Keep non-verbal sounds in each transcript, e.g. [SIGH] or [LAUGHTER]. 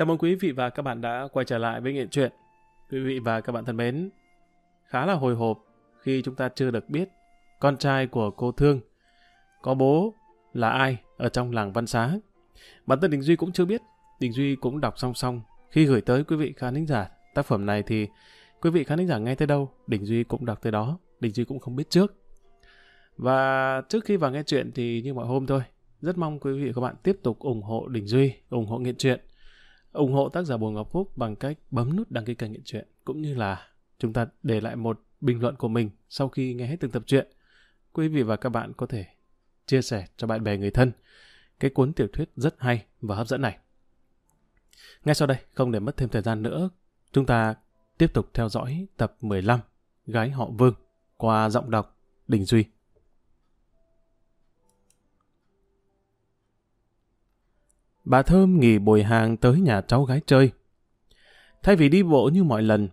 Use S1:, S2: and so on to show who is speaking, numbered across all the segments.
S1: Chào mừng quý vị và các bạn đã quay trở lại với Nghệ truyện. Quý vị và các bạn thân mến, khá là hồi hộp khi chúng ta chưa được biết con trai của cô Thương có bố là ai ở trong làng Văn Xá. Bản thân Đình Duy cũng chưa biết, Đình Duy cũng đọc song song. Khi gửi tới quý vị khán thính giả tác phẩm này thì quý vị khán thính giả nghe tới đâu, Đình Duy cũng đọc tới đó, Đình Duy cũng không biết trước. Và trước khi vào nghe chuyện thì như mọi hôm thôi, rất mong quý vị và các bạn tiếp tục ủng hộ Đình Duy, ủng hộ Nghệ truyện ủng hộ tác giả Bùi Ngọc Phúc bằng cách bấm nút đăng ký kênh Nghiện Truyện cũng như là chúng ta để lại một bình luận của mình sau khi nghe hết từng tập truyện. Quý vị và các bạn có thể chia sẻ cho bạn bè người thân cái cuốn tiểu thuyết rất hay và hấp dẫn này. Ngay sau đây, không để mất thêm thời gian nữa, chúng ta tiếp tục theo dõi tập 15 Gái họ Vương qua giọng đọc Đình Duy. Bà Thơm nghỉ bồi hàng tới nhà cháu gái chơi. Thay vì đi bộ như mọi lần,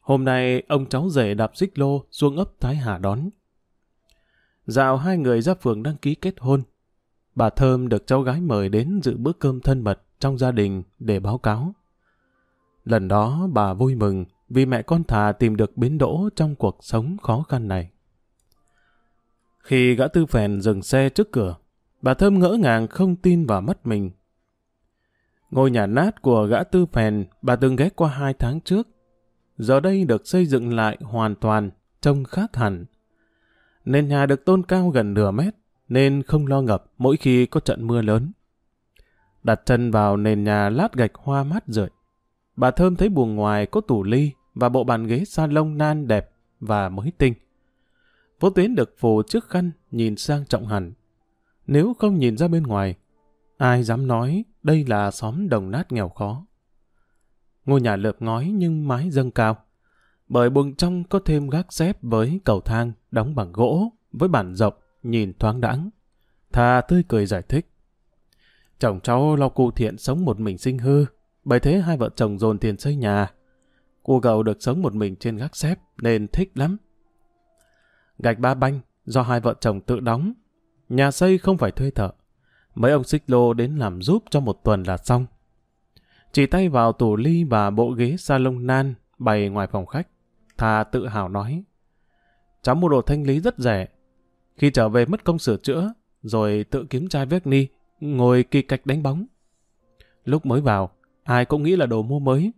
S1: hôm nay ông cháu rể đạp xích lô xuống ấp Thái Hà đón. Dạo hai người ra phường đăng ký kết hôn. Bà Thơm được cháu gái mời đến dự bữa cơm thân mật trong gia đình để báo cáo. Lần đó bà vui mừng vì mẹ con thà tìm được biến đỗ trong cuộc sống khó khăn này. Khi gã tư phèn dừng xe trước cửa, bà Thơm ngỡ ngàng không tin vào mắt mình Ngôi nhà nát của gã tư phèn bà từng ghé qua hai tháng trước. Giờ đây được xây dựng lại hoàn toàn, trông khác hẳn. Nền nhà được tôn cao gần nửa mét, nên không lo ngập mỗi khi có trận mưa lớn. Đặt chân vào nền nhà lát gạch hoa mát rượi. Bà Thơm thấy buồng ngoài có tủ ly và bộ bàn ghế salon nan đẹp và mới tinh. Vô tuyến được phủ trước khăn nhìn sang trọng hẳn. Nếu không nhìn ra bên ngoài, ai dám nói đây là xóm đồng nát nghèo khó. Ngôi nhà lợp ngói nhưng mái dâng cao. Bởi buồng trong có thêm gác xếp với cầu thang đóng bằng gỗ, với bản rộng, nhìn thoáng đãng. Thà tươi cười giải thích. Chồng cháu lo cụ thiện sống một mình sinh hư, bởi thế hai vợ chồng dồn tiền xây nhà. Cô cậu được sống một mình trên gác xếp nên thích lắm. Gạch ba banh do hai vợ chồng tự đóng. Nhà xây không phải thuê thợ. Mấy ông xích lô đến làm giúp cho một tuần là xong. Chỉ tay vào tủ ly và bộ ghế salon nan bày ngoài phòng khách. Thà tự hào nói. Cháu mua đồ thanh lý rất rẻ. Khi trở về mất công sửa chữa, rồi tự kiếm chai vét ni, ngồi kỳ cạch đánh bóng. Lúc mới vào, ai cũng nghĩ là đồ mua mới.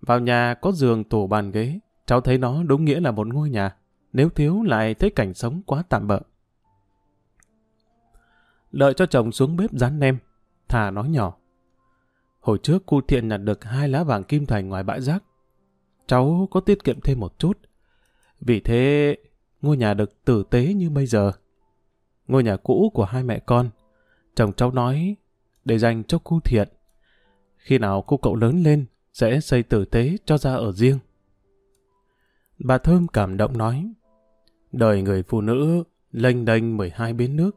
S1: Vào nhà có giường, tủ, bàn ghế, cháu thấy nó đúng nghĩa là một ngôi nhà. Nếu thiếu lại thấy cảnh sống quá tạm bợ. Đợi cho chồng xuống bếp rán nem, thà nói nhỏ. Hồi trước cu thiện nhặt được hai lá vàng kim thành ngoài bãi rác. Cháu có tiết kiệm thêm một chút. Vì thế, ngôi nhà được tử tế như bây giờ. Ngôi nhà cũ của hai mẹ con, chồng cháu nói để dành cho cu thiện. Khi nào cô cậu lớn lên, sẽ xây tử tế cho ra ở riêng. Bà Thơm cảm động nói, đời người phụ nữ lênh đênh 12 bến nước,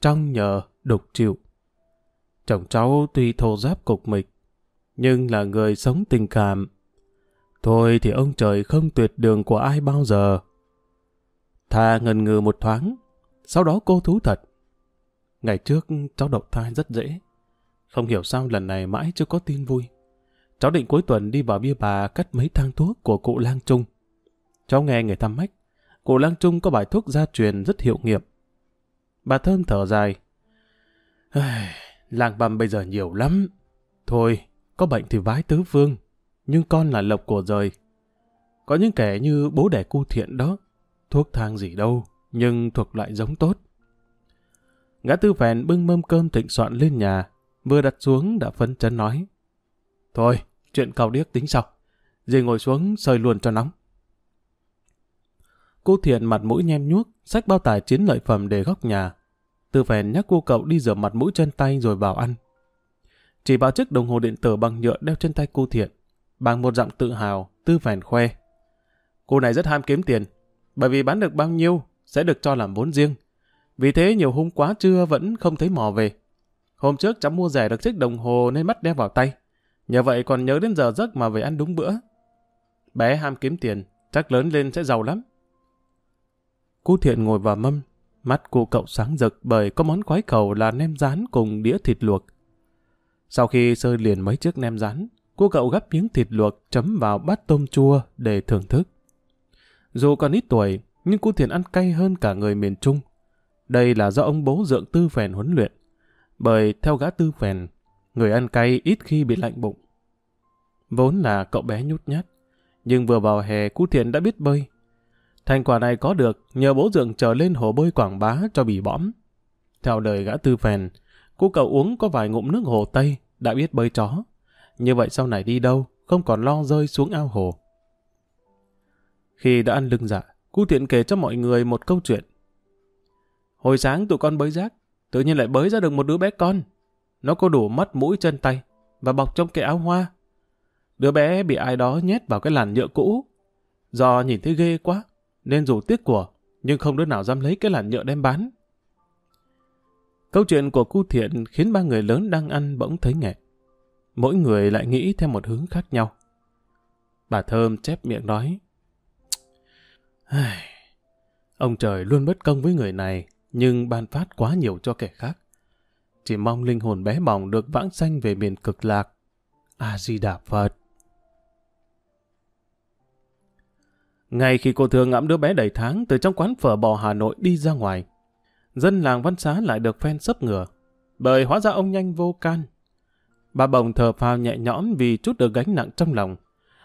S1: trong nhờ đục chịu. Chồng cháu tuy thô giáp cục mịch, nhưng là người sống tình cảm. Thôi thì ông trời không tuyệt đường của ai bao giờ. Thà ngần ngừ một thoáng, sau đó cô thú thật. Ngày trước cháu đậu thai rất dễ. Không hiểu sao lần này mãi chưa có tin vui. Cháu định cuối tuần đi vào bia bà cắt mấy thang thuốc của cụ Lang Trung. Cháu nghe người ta mách, cụ Lang Trung có bài thuốc gia truyền rất hiệu nghiệm. Bà Thơm thở dài. Làng băm bây giờ nhiều lắm. Thôi, có bệnh thì vái tứ phương. Nhưng con là lộc của rời. Có những kẻ như bố đẻ cu thiện đó. Thuốc thang gì đâu, nhưng thuộc loại giống tốt. Ngã tư phèn bưng mâm cơm thịnh soạn lên nhà. Vừa đặt xuống đã phấn chấn nói. Thôi, chuyện cao điếc tính sau. Dì ngồi xuống sơi luôn cho nóng. Cô thiện mặt mũi nhem nhuốc, xách bao tải chiến lợi phẩm để góc nhà. Tư phèn nhắc cô cậu đi rửa mặt mũi chân tay rồi vào ăn. Chỉ vào chiếc đồng hồ điện tử bằng nhựa đeo trên tay cô thiện. Bằng một giọng tự hào, tư phèn khoe. Cô này rất ham kiếm tiền, bởi vì bán được bao nhiêu sẽ được cho làm vốn riêng. Vì thế nhiều hôm quá trưa vẫn không thấy mò về. Hôm trước cháu mua rẻ được chiếc đồng hồ nên mắt đeo vào tay. Nhờ vậy còn nhớ đến giờ giấc mà về ăn đúng bữa. Bé ham kiếm tiền, chắc lớn lên sẽ giàu lắm. Cú Thiện ngồi vào mâm, mắt cô cậu sáng rực bởi có món quái cầu là nem rán cùng đĩa thịt luộc. Sau khi sơi liền mấy chiếc nem rán, cô cậu gắp miếng thịt luộc chấm vào bát tôm chua để thưởng thức. Dù còn ít tuổi, nhưng Cú Thiện ăn cay hơn cả người miền Trung. Đây là do ông bố dượng tư phèn huấn luyện. Bởi theo gã tư phèn, người ăn cay ít khi bị lạnh bụng. Vốn là cậu bé nhút nhát, nhưng vừa vào hè Cú Thiện đã biết bơi. Thành quả này có được nhờ bố dượng trở lên hồ bơi quảng bá cho bị bõm. Theo lời gã tư phèn, cô cậu uống có vài ngụm nước hồ Tây, đã biết bơi chó. Như vậy sau này đi đâu, không còn lo rơi xuống ao hồ. Khi đã ăn lưng dạ, cu Thiện kể cho mọi người một câu chuyện. Hồi sáng tụi con bới rác, tự nhiên lại bới ra được một đứa bé con. Nó có đủ mắt mũi chân tay và bọc trong cái áo hoa. Đứa bé bị ai đó nhét vào cái làn nhựa cũ. Do nhìn thấy ghê quá, nên dù tiếc của, nhưng không đứa nào dám lấy cái làn nhựa đem bán. Câu chuyện của cu thiện khiến ba người lớn đang ăn bỗng thấy nghẹt, Mỗi người lại nghĩ theo một hướng khác nhau. Bà Thơm chép miệng nói. Ông trời luôn bất công với người này, nhưng ban phát quá nhiều cho kẻ khác. Chỉ mong linh hồn bé bỏng được vãng sanh về miền cực lạc. A-di-đà Phật. Ngay khi cô thường ngẫm đứa bé đầy tháng từ trong quán phở bò Hà Nội đi ra ngoài, dân làng văn xá lại được phen sấp ngửa, bởi hóa ra ông nhanh vô can. Bà bồng thờ phào nhẹ nhõm vì chút được gánh nặng trong lòng.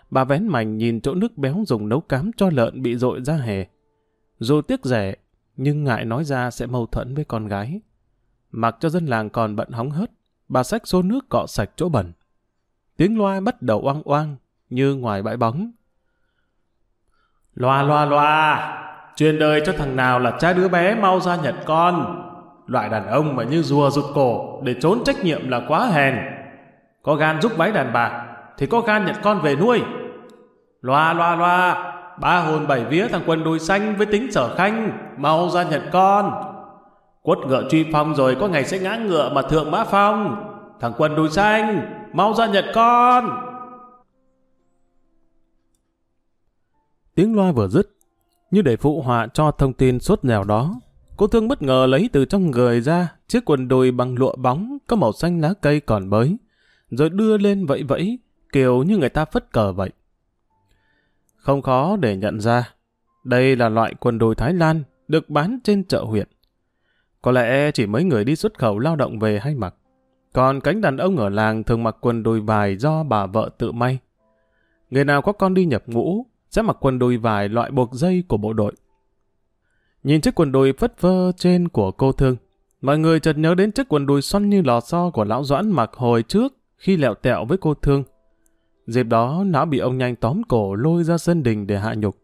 S1: Bà vén mảnh nhìn chỗ nước béo dùng nấu cám cho lợn bị dội ra hè. Dù tiếc rẻ, nhưng ngại nói ra sẽ mâu thuẫn với con gái. Mặc cho dân làng còn bận hóng hớt, bà xách xô nước cọ sạch chỗ bẩn. Tiếng loa bắt đầu oang oang, như ngoài bãi bóng. Loa loa loa, truyền đời cho thằng nào là cha đứa bé mau ra nhận con. Loại đàn ông mà như rùa rụt cổ để trốn trách nhiệm là quá hèn. Có gan giúp váy đàn bà, thì có gan nhận con về nuôi. Loa loa loa, ba hồn bảy vía thằng Quân đùi xanh với tính sở khanh, mau ra nhận con. Quất ngựa truy phong rồi có ngày sẽ ngã ngựa mà thượng mã phong. Thằng Quân đùi xanh, mau ra nhận con. Tiếng loa vừa dứt, như để phụ họa cho thông tin sốt nghèo đó. Cô thương bất ngờ lấy từ trong người ra chiếc quần đùi bằng lụa bóng có màu xanh lá cây còn mới, rồi đưa lên vẫy vẫy, kiểu như người ta phất cờ vậy. Không khó để nhận ra, đây là loại quần đùi Thái Lan được bán trên chợ huyện. Có lẽ chỉ mấy người đi xuất khẩu lao động về hay mặc. Còn cánh đàn ông ở làng thường mặc quần đùi vải do bà vợ tự may. Người nào có con đi nhập ngũ sẽ mặc quần đùi vải loại buộc dây của bộ đội. Nhìn chiếc quần đùi phất phơ trên của cô thương, mọi người chợt nhớ đến chiếc quần đùi xoăn như lò xo của lão Doãn mặc hồi trước khi lẹo tẹo với cô thương. Dịp đó, nó bị ông nhanh tóm cổ lôi ra sân đình để hạ nhục.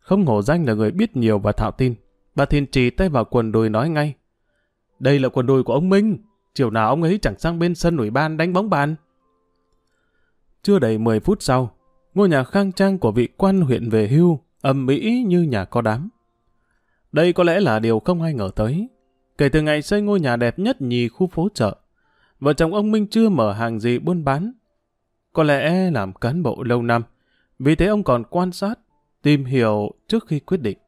S1: Không ngổ danh là người biết nhiều và thạo tin, bà Thiên trì tay vào quần đùi nói ngay. Đây là quần đùi của ông Minh, chiều nào ông ấy chẳng sang bên sân ủy ban đánh bóng bàn. Chưa đầy 10 phút sau, ngôi nhà khang trang của vị quan huyện về hưu, âm mỹ như nhà có đám. Đây có lẽ là điều không ai ngờ tới. Kể từ ngày xây ngôi nhà đẹp nhất nhì khu phố chợ, vợ chồng ông Minh chưa mở hàng gì buôn bán. Có lẽ làm cán bộ lâu năm, vì thế ông còn quan sát, tìm hiểu trước khi quyết định.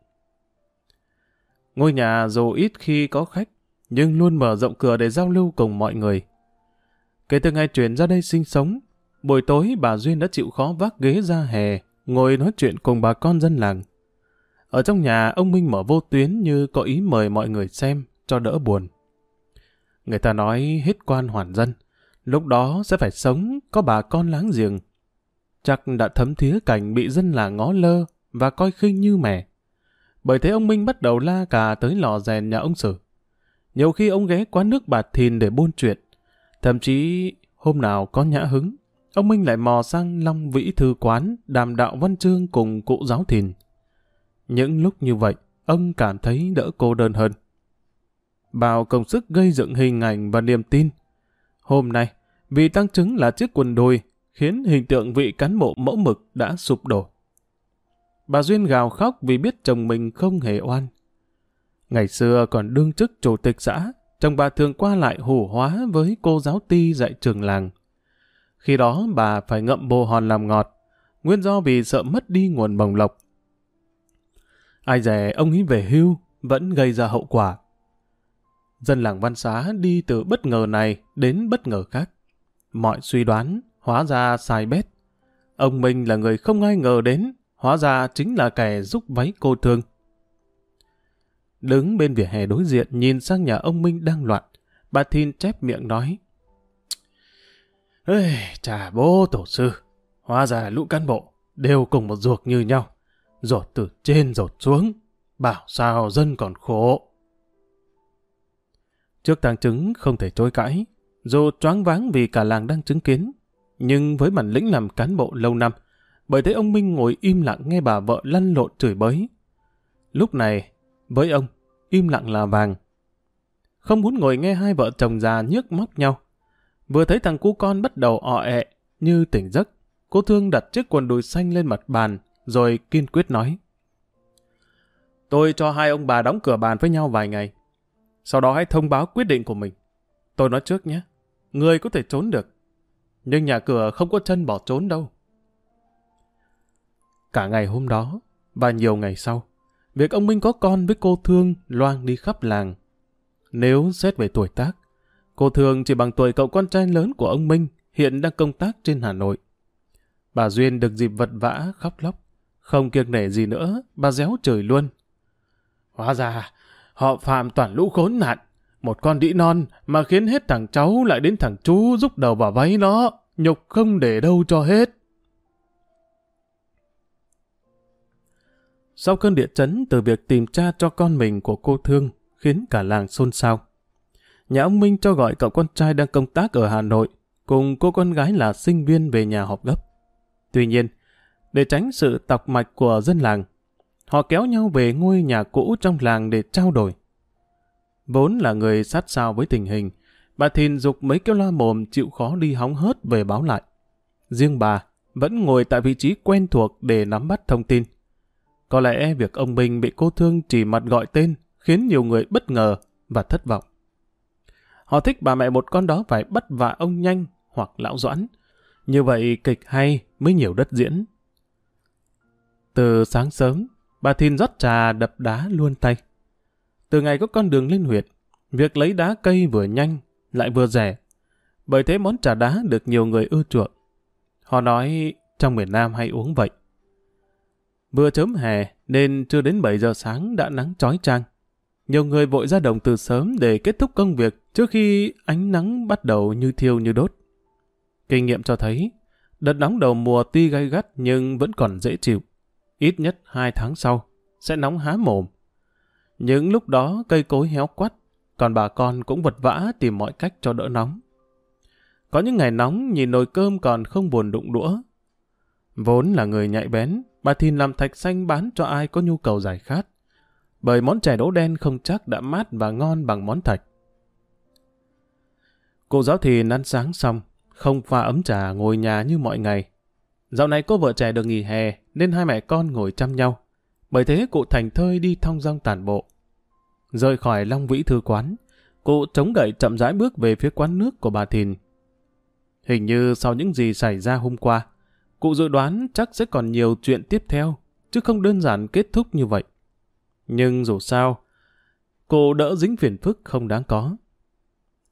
S1: Ngôi nhà dù ít khi có khách, nhưng luôn mở rộng cửa để giao lưu cùng mọi người. Kể từ ngày chuyển ra đây sinh sống, buổi tối bà Duyên đã chịu khó vác ghế ra hè, ngồi nói chuyện cùng bà con dân làng. Ở trong nhà, ông Minh mở vô tuyến như có ý mời mọi người xem, cho đỡ buồn. Người ta nói hết quan hoàn dân, lúc đó sẽ phải sống có bà con láng giềng. Chắc đã thấm thía cảnh bị dân làng ngó lơ và coi khinh như mẹ. Bởi thế ông Minh bắt đầu la cà tới lò rèn nhà ông Sử. Nhiều khi ông ghé quán nước bà thìn để buôn chuyện. Thậm chí hôm nào có nhã hứng, ông Minh lại mò sang Long Vĩ Thư Quán đàm đạo văn chương cùng cụ giáo thìn. Những lúc như vậy, ông cảm thấy đỡ cô đơn hơn. Bao công sức gây dựng hình ảnh và niềm tin. Hôm nay, vì tăng chứng là chiếc quần đùi, khiến hình tượng vị cán bộ mẫu mực đã sụp đổ. Bà Duyên gào khóc vì biết chồng mình không hề oan. Ngày xưa còn đương chức chủ tịch xã, chồng bà thường qua lại hủ hóa với cô giáo ti dạy trường làng. Khi đó bà phải ngậm bồ hòn làm ngọt, nguyên do vì sợ mất đi nguồn bồng lộc. Ai dè ông ấy về hưu vẫn gây ra hậu quả. Dân làng văn xá đi từ bất ngờ này đến bất ngờ khác. mọi suy đoán, hóa ra sai bét. Ông Minh là người không ai ngờ đến, hóa ra chính là kẻ giúp váy cô thương. Đứng bên vỉa hè đối diện nhìn sang nhà ông Minh đang loạn, bà Thin chép miệng nói. Ê, chà bố tổ sư, hóa ra lũ cán bộ, đều cùng một ruột như nhau, rột từ trên rột xuống, bảo sao dân còn khổ. Trước tàng chứng không thể chối cãi, dù choáng váng vì cả làng đang chứng kiến, nhưng với bản lĩnh làm cán bộ lâu năm, bởi thế ông Minh ngồi im lặng nghe bà vợ lăn lộn chửi bới. Lúc này, với ông, im lặng là vàng. Không muốn ngồi nghe hai vợ chồng già nhức móc nhau. Vừa thấy thằng cu con bắt đầu ọ ẹ, như tỉnh giấc, cô thương đặt chiếc quần đùi xanh lên mặt bàn, rồi kiên quyết nói. Tôi cho hai ông bà đóng cửa bàn với nhau vài ngày. Sau đó hãy thông báo quyết định của mình. Tôi nói trước nhé, người có thể trốn được. Nhưng nhà cửa không có chân bỏ trốn đâu. Cả ngày hôm đó, và nhiều ngày sau, việc ông Minh có con với cô Thương loang đi khắp làng. Nếu xét về tuổi tác, cô Thương chỉ bằng tuổi cậu con trai lớn của ông Minh hiện đang công tác trên Hà Nội. Bà Duyên được dịp vật vã khóc lóc, không kiêng nể gì nữa, bà réo trời luôn. Hóa ra, họ phạm toàn lũ khốn nạn, một con đĩ non mà khiến hết thằng cháu lại đến thằng chú giúp đầu vào váy nó, nhục không để đâu cho hết. Sau cơn địa chấn từ việc tìm cha cho con mình của cô Thương khiến cả làng xôn xao. Nhà ông Minh cho gọi cậu con trai đang công tác ở Hà Nội cùng cô con gái là sinh viên về nhà họp gấp. Tuy nhiên, để tránh sự tọc mạch của dân làng, họ kéo nhau về ngôi nhà cũ trong làng để trao đổi. Vốn là người sát sao với tình hình, bà Thìn dục mấy kêu la mồm chịu khó đi hóng hớt về báo lại. Riêng bà vẫn ngồi tại vị trí quen thuộc để nắm bắt thông tin. Có lẽ việc ông Minh bị cô thương chỉ mặt gọi tên khiến nhiều người bất ngờ và thất vọng. Họ thích bà mẹ một con đó phải bắt vạ ông nhanh hoặc lão doãn. Như vậy kịch hay mới nhiều đất diễn. Từ sáng sớm, bà Thìn rót trà đập đá luôn tay. Từ ngày có con đường lên huyệt, việc lấy đá cây vừa nhanh lại vừa rẻ. Bởi thế món trà đá được nhiều người ưa chuộng. Họ nói trong miền Nam hay uống vậy. Vừa chớm hè nên chưa đến 7 giờ sáng đã nắng chói chang. Nhiều người vội ra đồng từ sớm để kết thúc công việc trước khi ánh nắng bắt đầu như thiêu như đốt. Kinh nghiệm cho thấy, đợt nóng đầu mùa tuy gay gắt nhưng vẫn còn dễ chịu. Ít nhất 2 tháng sau, sẽ nóng há mồm. Những lúc đó cây cối héo quắt, còn bà con cũng vật vã tìm mọi cách cho đỡ nóng. Có những ngày nóng nhìn nồi cơm còn không buồn đụng đũa. Vốn là người nhạy bén, bà Thìn làm thạch xanh bán cho ai có nhu cầu giải khát. Bởi món chè đỗ đen không chắc đã mát và ngon bằng món thạch. Cô giáo thì ăn sáng xong, không pha ấm trà ngồi nhà như mọi ngày. Dạo này cô vợ trẻ được nghỉ hè nên hai mẹ con ngồi chăm nhau. Bởi thế cụ thành thơi đi thong dong tản bộ. Rời khỏi Long Vĩ Thư Quán, cụ chống gậy chậm rãi bước về phía quán nước của bà Thìn. Hình như sau những gì xảy ra hôm qua, cụ dự đoán chắc sẽ còn nhiều chuyện tiếp theo, chứ không đơn giản kết thúc như vậy. Nhưng dù sao, cụ đỡ dính phiền phức không đáng có.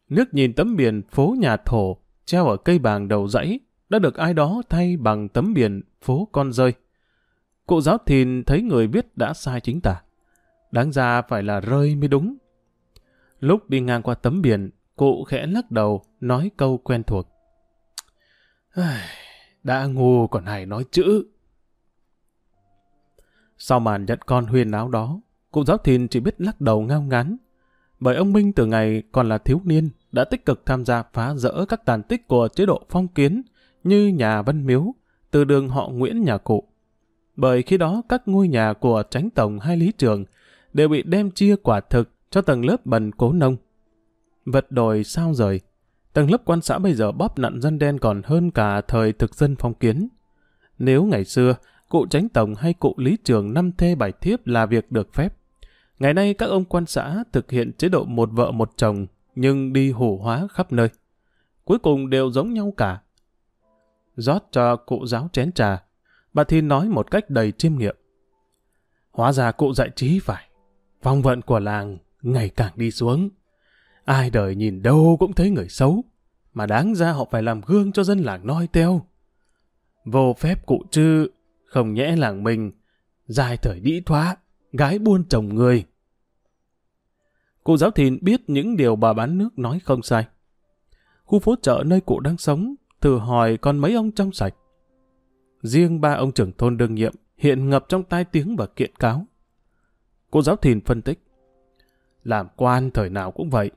S1: Nước nhìn tấm biển phố nhà thổ treo ở cây bàng đầu dãy đã được ai đó thay bằng tấm biển phố con rơi. Cụ giáo thìn thấy người viết đã sai chính tả. Đáng ra phải là rơi mới đúng. Lúc đi ngang qua tấm biển, cụ khẽ lắc đầu, nói câu quen thuộc. Đã ngu còn hay nói chữ. Sau màn nhận con huyền áo đó, cụ giáo thìn chỉ biết lắc đầu ngao ngán. Bởi ông Minh từ ngày còn là thiếu niên đã tích cực tham gia phá rỡ các tàn tích của chế độ phong kiến như nhà Văn Miếu, từ đường họ Nguyễn nhà cụ. Bởi khi đó các ngôi nhà của tránh tổng hay lý trường đều bị đem chia quả thực cho tầng lớp bần cố nông. Vật đồi sao rời, tầng lớp quan xã bây giờ bóp nặn dân đen còn hơn cả thời thực dân phong kiến. Nếu ngày xưa, cụ tránh tổng hay cụ lý trường năm thê bảy thiếp là việc được phép, ngày nay các ông quan xã thực hiện chế độ một vợ một chồng nhưng đi hủ hóa khắp nơi. Cuối cùng đều giống nhau cả. rót cho cụ giáo chén trà, bà Thi nói một cách đầy chiêm nghiệm. Hóa ra cụ dạy trí phải. Phong vận của làng ngày càng đi xuống. Ai đời nhìn đâu cũng thấy người xấu. mà đáng ra họ phải làm gương cho dân làng noi theo. Vô phép cụ chứ, không nhẽ làng mình, dài thời đĩ thoá, gái buôn chồng người. Cụ giáo thìn biết những điều bà bán nước nói không sai. Khu phố chợ nơi cụ đang sống, thử hỏi còn mấy ông trong sạch. Riêng ba ông trưởng thôn đương nhiệm hiện ngập trong tai tiếng và kiện cáo. Cô giáo thìn phân tích. Làm quan thời nào cũng vậy.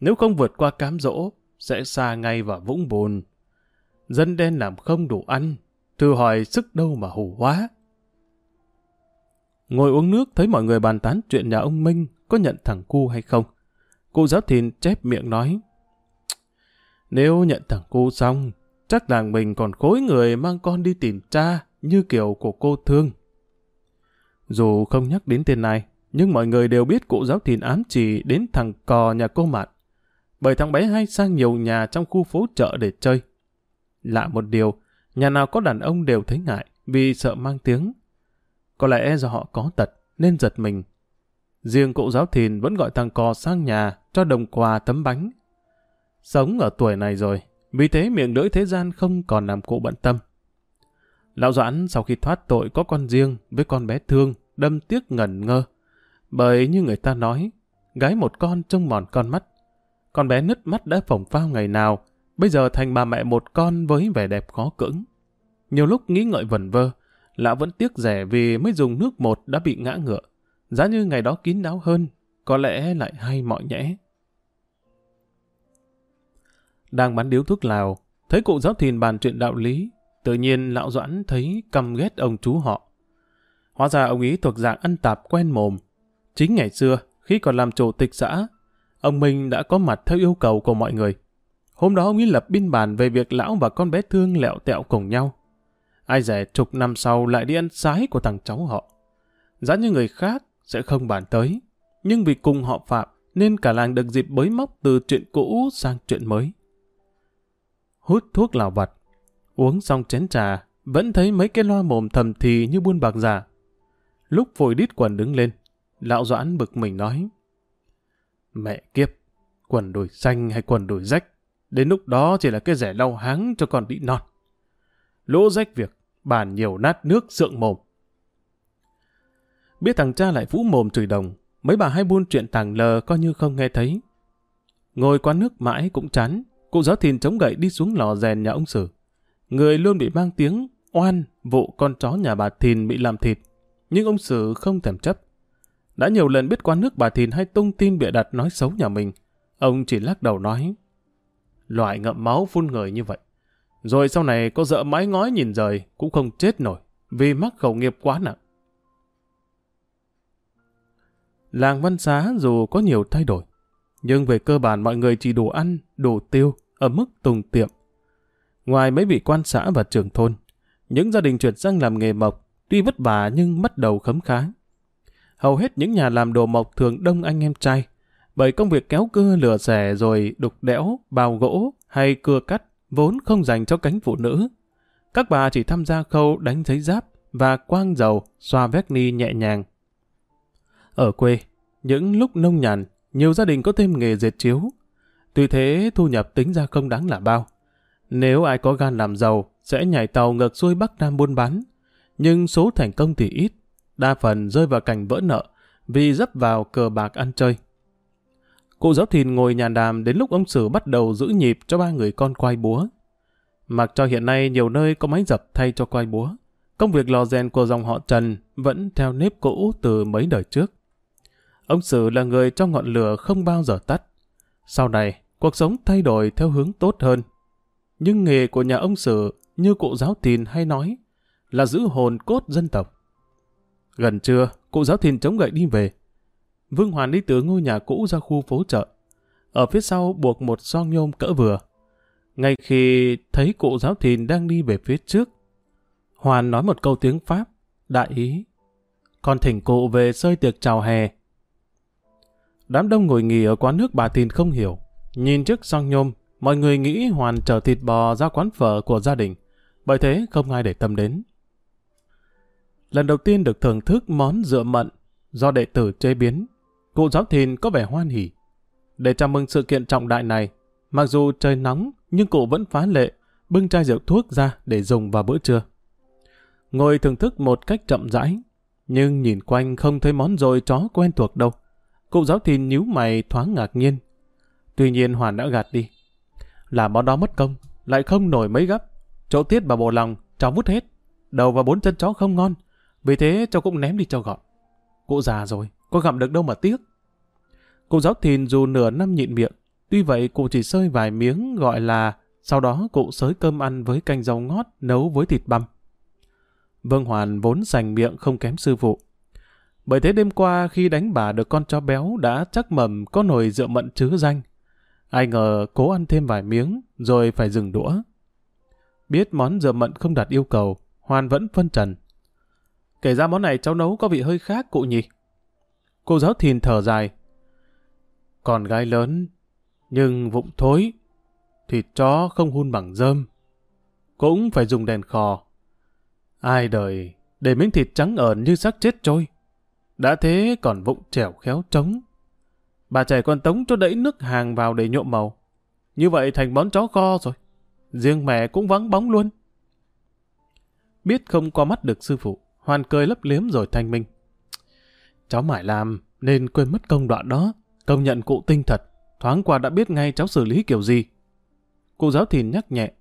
S1: Nếu không vượt qua cám dỗ, sẽ xa ngay vào vũng bùn. Dân đen làm không đủ ăn, thử hỏi sức đâu mà hù hóa. Ngồi uống nước thấy mọi người bàn tán chuyện nhà ông Minh có nhận thằng cu hay không. Cô giáo thìn chép miệng nói. Nếu nhận thằng cu xong, chắc làng mình còn khối người mang con đi tìm cha như kiểu của cô thương. Dù không nhắc đến tên này, nhưng mọi người đều biết cụ giáo thìn ám chỉ đến thằng cò nhà cô Mạn. Bởi thằng bé hay sang nhiều nhà trong khu phố chợ để chơi. Lạ một điều, nhà nào có đàn ông đều thấy ngại vì sợ mang tiếng. Có lẽ do họ có tật nên giật mình. Riêng cụ giáo thìn vẫn gọi thằng cò sang nhà cho đồng quà tấm bánh. Sống ở tuổi này rồi, vì thế miệng lưỡi thế gian không còn làm cụ bận tâm. Lão Doãn sau khi thoát tội có con riêng với con bé thương, đâm tiếc ngẩn ngơ. Bởi như người ta nói, gái một con trông mòn con mắt. Con bé nứt mắt đã phồng phao ngày nào, bây giờ thành bà mẹ một con với vẻ đẹp khó cưỡng. Nhiều lúc nghĩ ngợi vẩn vơ, lão vẫn tiếc rẻ vì mới dùng nước một đã bị ngã ngựa. Giá như ngày đó kín đáo hơn, có lẽ lại hay mọi nhẽ. Đang bán điếu thuốc lào, thấy cụ giáo thìn bàn chuyện đạo lý, tự nhiên lão doãn thấy căm ghét ông chú họ. Hóa ra ông ý thuộc dạng ăn tạp quen mồm. Chính ngày xưa, khi còn làm chủ tịch xã, ông Minh đã có mặt theo yêu cầu của mọi người. Hôm đó ông ý lập biên bản về việc lão và con bé thương lẹo tẹo cùng nhau. Ai dè chục năm sau lại đi ăn sái của thằng cháu họ. Giá như người khác sẽ không bàn tới, nhưng vì cùng họ phạm nên cả làng được dịp bới móc từ chuyện cũ sang chuyện mới. Hút thuốc lào vặt, uống xong chén trà, vẫn thấy mấy cái loa mồm thầm thì như buôn bạc giả. Lúc vội đít quần đứng lên, lão doãn bực mình nói. Mẹ kiếp, quần đùi xanh hay quần đùi rách, đến lúc đó chỉ là cái rẻ lau háng cho con đĩ non. Lỗ rách việc, bàn nhiều nát nước sượng mồm. Biết thằng cha lại vũ mồm chửi đồng, mấy bà hay buôn chuyện tàng lờ coi như không nghe thấy. Ngồi quán nước mãi cũng chán, cụ giáo thìn chống gậy đi xuống lò rèn nhà ông Sử. Người luôn bị mang tiếng oan vụ con chó nhà bà Thìn bị làm thịt, nhưng ông Sử không thèm chấp. Đã nhiều lần biết quán nước bà Thìn hay tung tin bịa đặt nói xấu nhà mình, ông chỉ lắc đầu nói, loại ngậm máu phun người như vậy. Rồi sau này có dợ mái ngói nhìn rời cũng không chết nổi, vì mắc khẩu nghiệp quá nặng. Làng Văn Xá dù có nhiều thay đổi, nhưng về cơ bản mọi người chỉ đủ ăn, đủ tiêu, ở mức tùng tiệm. Ngoài mấy vị quan xã và trưởng thôn, những gia đình chuyển sang làm nghề mộc, tuy vất vả nhưng mất đầu khấm khá. Hầu hết những nhà làm đồ mộc thường đông anh em trai, bởi công việc kéo cưa lửa xẻ rồi đục đẽo, bào gỗ hay cưa cắt vốn không dành cho cánh phụ nữ. Các bà chỉ tham gia khâu đánh giấy giáp và quang dầu, xoa vét ni nhẹ nhàng. Ở quê, những lúc nông nhàn, nhiều gia đình có thêm nghề dệt chiếu. Tuy thế thu nhập tính ra không đáng là bao. Nếu ai có gan làm giàu, sẽ nhảy tàu ngược xuôi Bắc Nam buôn bán. Nhưng số thành công thì ít, đa phần rơi vào cảnh vỡ nợ vì dấp vào cờ bạc ăn chơi. Cụ giáo thìn ngồi nhàn đàm đến lúc ông Sử bắt đầu giữ nhịp cho ba người con quay búa. Mặc cho hiện nay nhiều nơi có máy dập thay cho quay búa, công việc lò rèn của dòng họ Trần vẫn theo nếp cũ từ mấy đời trước. Ông Sử là người trong ngọn lửa không bao giờ tắt. Sau này, cuộc sống thay đổi theo hướng tốt hơn. Nhưng nghề của nhà ông Sử, như cụ giáo thìn hay nói, là giữ hồn cốt dân tộc. Gần trưa, cụ giáo thìn chống gậy đi về. Vương Hoàn đi từ ngôi nhà cũ ra khu phố chợ. Ở phía sau buộc một son nhôm cỡ vừa. Ngay khi thấy cụ giáo thìn đang đi về phía trước, Hoàn nói một câu tiếng Pháp, đại ý. Còn thỉnh cụ về sơi tiệc chào hè. Đám đông ngồi nghỉ ở quán nước bà thìn không hiểu. Nhìn trước song nhôm, mọi người nghĩ Hoàn chở thịt bò ra quán phở của gia đình. Bởi thế không ai để tâm đến. Lần đầu tiên được thưởng thức món dựa mận do đệ tử chế biến, cụ giáo thìn có vẻ hoan hỉ. Để chào mừng sự kiện trọng đại này, Mặc dù trời nóng, nhưng cụ vẫn phá lệ, bưng chai rượu thuốc ra để dùng vào bữa trưa. Ngồi thưởng thức một cách chậm rãi, nhưng nhìn quanh không thấy món rồi chó quen thuộc đâu. Cụ giáo thìn nhíu mày thoáng ngạc nhiên. Tuy nhiên Hoàn đã gạt đi. Làm món đó mất công, lại không nổi mấy gấp. Chỗ tiết bà bộ lòng, cháu vút hết. Đầu và bốn chân chó không ngon, vì thế cháu cũng ném đi cho gọn. Cụ già rồi, có gặm được đâu mà tiếc. Cụ giáo thìn dù nửa năm nhịn miệng, tuy vậy cụ chỉ sơi vài miếng gọi là sau đó cụ sới cơm ăn với canh rau ngót nấu với thịt băm. Vương Hoàn vốn sành miệng không kém sư phụ. Bởi thế đêm qua khi đánh bà được con chó béo đã chắc mầm có nồi rượu mận chứa danh. Ai ngờ cố ăn thêm vài miếng rồi phải dừng đũa. Biết món rượu mận không đạt yêu cầu, hoan vẫn phân trần. Kể ra món này cháu nấu có vị hơi khác cụ nhỉ? Cô giáo thìn thở dài. Còn gái lớn, nhưng vụng thối. Thịt chó không hun bằng rơm. Cũng phải dùng đèn khò. Ai đời, để miếng thịt trắng ẩn như xác chết trôi. Đã thế còn vụng trẻo khéo trống. Bà trẻ con tống cho đẩy nước hàng vào để nhuộm màu. Như vậy thành món chó kho rồi. Riêng mẹ cũng vắng bóng luôn. Biết không qua mắt được sư phụ, Hoàn cười lấp liếm rồi thanh minh. Cháu mải làm, nên quên mất công đoạn đó. Công nhận cụ tinh thật, thoáng qua đã biết ngay cháu xử lý kiểu gì. Cụ giáo thìn nhắc nhẹ.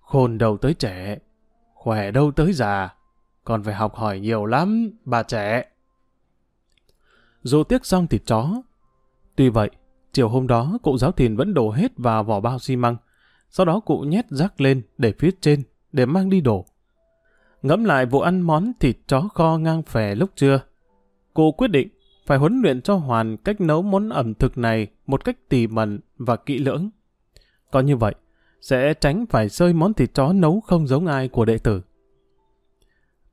S1: Khôn đầu tới trẻ, khỏe đâu tới già, còn phải học hỏi nhiều lắm, bà trẻ. Dù tiếc xong thịt chó. Tuy vậy, chiều hôm đó cụ giáo thìn vẫn đổ hết vào vỏ bao xi măng. Sau đó cụ nhét rác lên để phía trên, để mang đi đổ. Ngẫm lại vụ ăn món thịt chó kho ngang phè lúc trưa. Cụ quyết định phải huấn luyện cho Hoàn cách nấu món ẩm thực này một cách tỉ mẩn và kỹ lưỡng. Có như vậy, sẽ tránh phải sơi món thịt chó nấu không giống ai của đệ tử.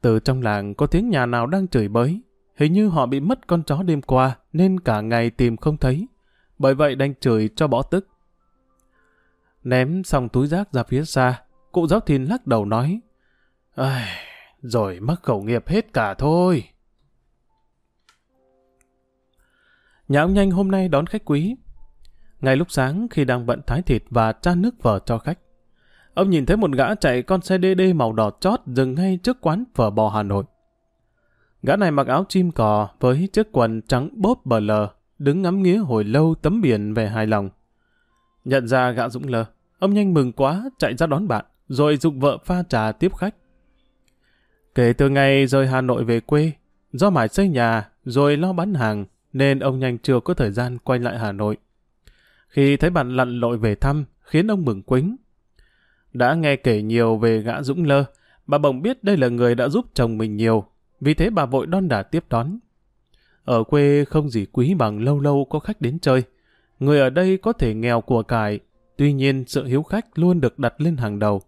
S1: Từ trong làng có tiếng nhà nào đang chửi bới, hình như họ bị mất con chó đêm qua nên cả ngày tìm không thấy, bởi vậy đành chửi cho bỏ tức. Ném xong túi rác ra phía xa, cụ giáo thìn lắc đầu nói, Ai, rồi mắc khẩu nghiệp hết cả thôi. Nhà ông Nhanh hôm nay đón khách quý. Ngay lúc sáng khi đang bận thái thịt và chan nước vở cho khách, ông nhìn thấy một gã chạy con xe DD màu đỏ chót dừng ngay trước quán phở bò Hà Nội. Gã này mặc áo chim cò với chiếc quần trắng bốp bờ lờ, đứng ngắm nghía hồi lâu tấm biển về hài lòng. Nhận ra gã Dũng lờ, ông nhanh mừng quá chạy ra đón bạn, rồi dục vợ pha trà tiếp khách. Kể từ ngày rời Hà Nội về quê, do mải xây nhà rồi lo bán hàng, nên ông nhanh chưa có thời gian quay lại Hà Nội. Khi thấy bạn lặn lội về thăm, khiến ông mừng quính. Đã nghe kể nhiều về gã Dũng Lơ, bà bỗng biết đây là người đã giúp chồng mình nhiều, vì thế bà vội đón đả tiếp đón. Ở quê không gì quý bằng lâu lâu có khách đến chơi. Người ở đây có thể nghèo của cải, tuy nhiên sự hiếu khách luôn được đặt lên hàng đầu.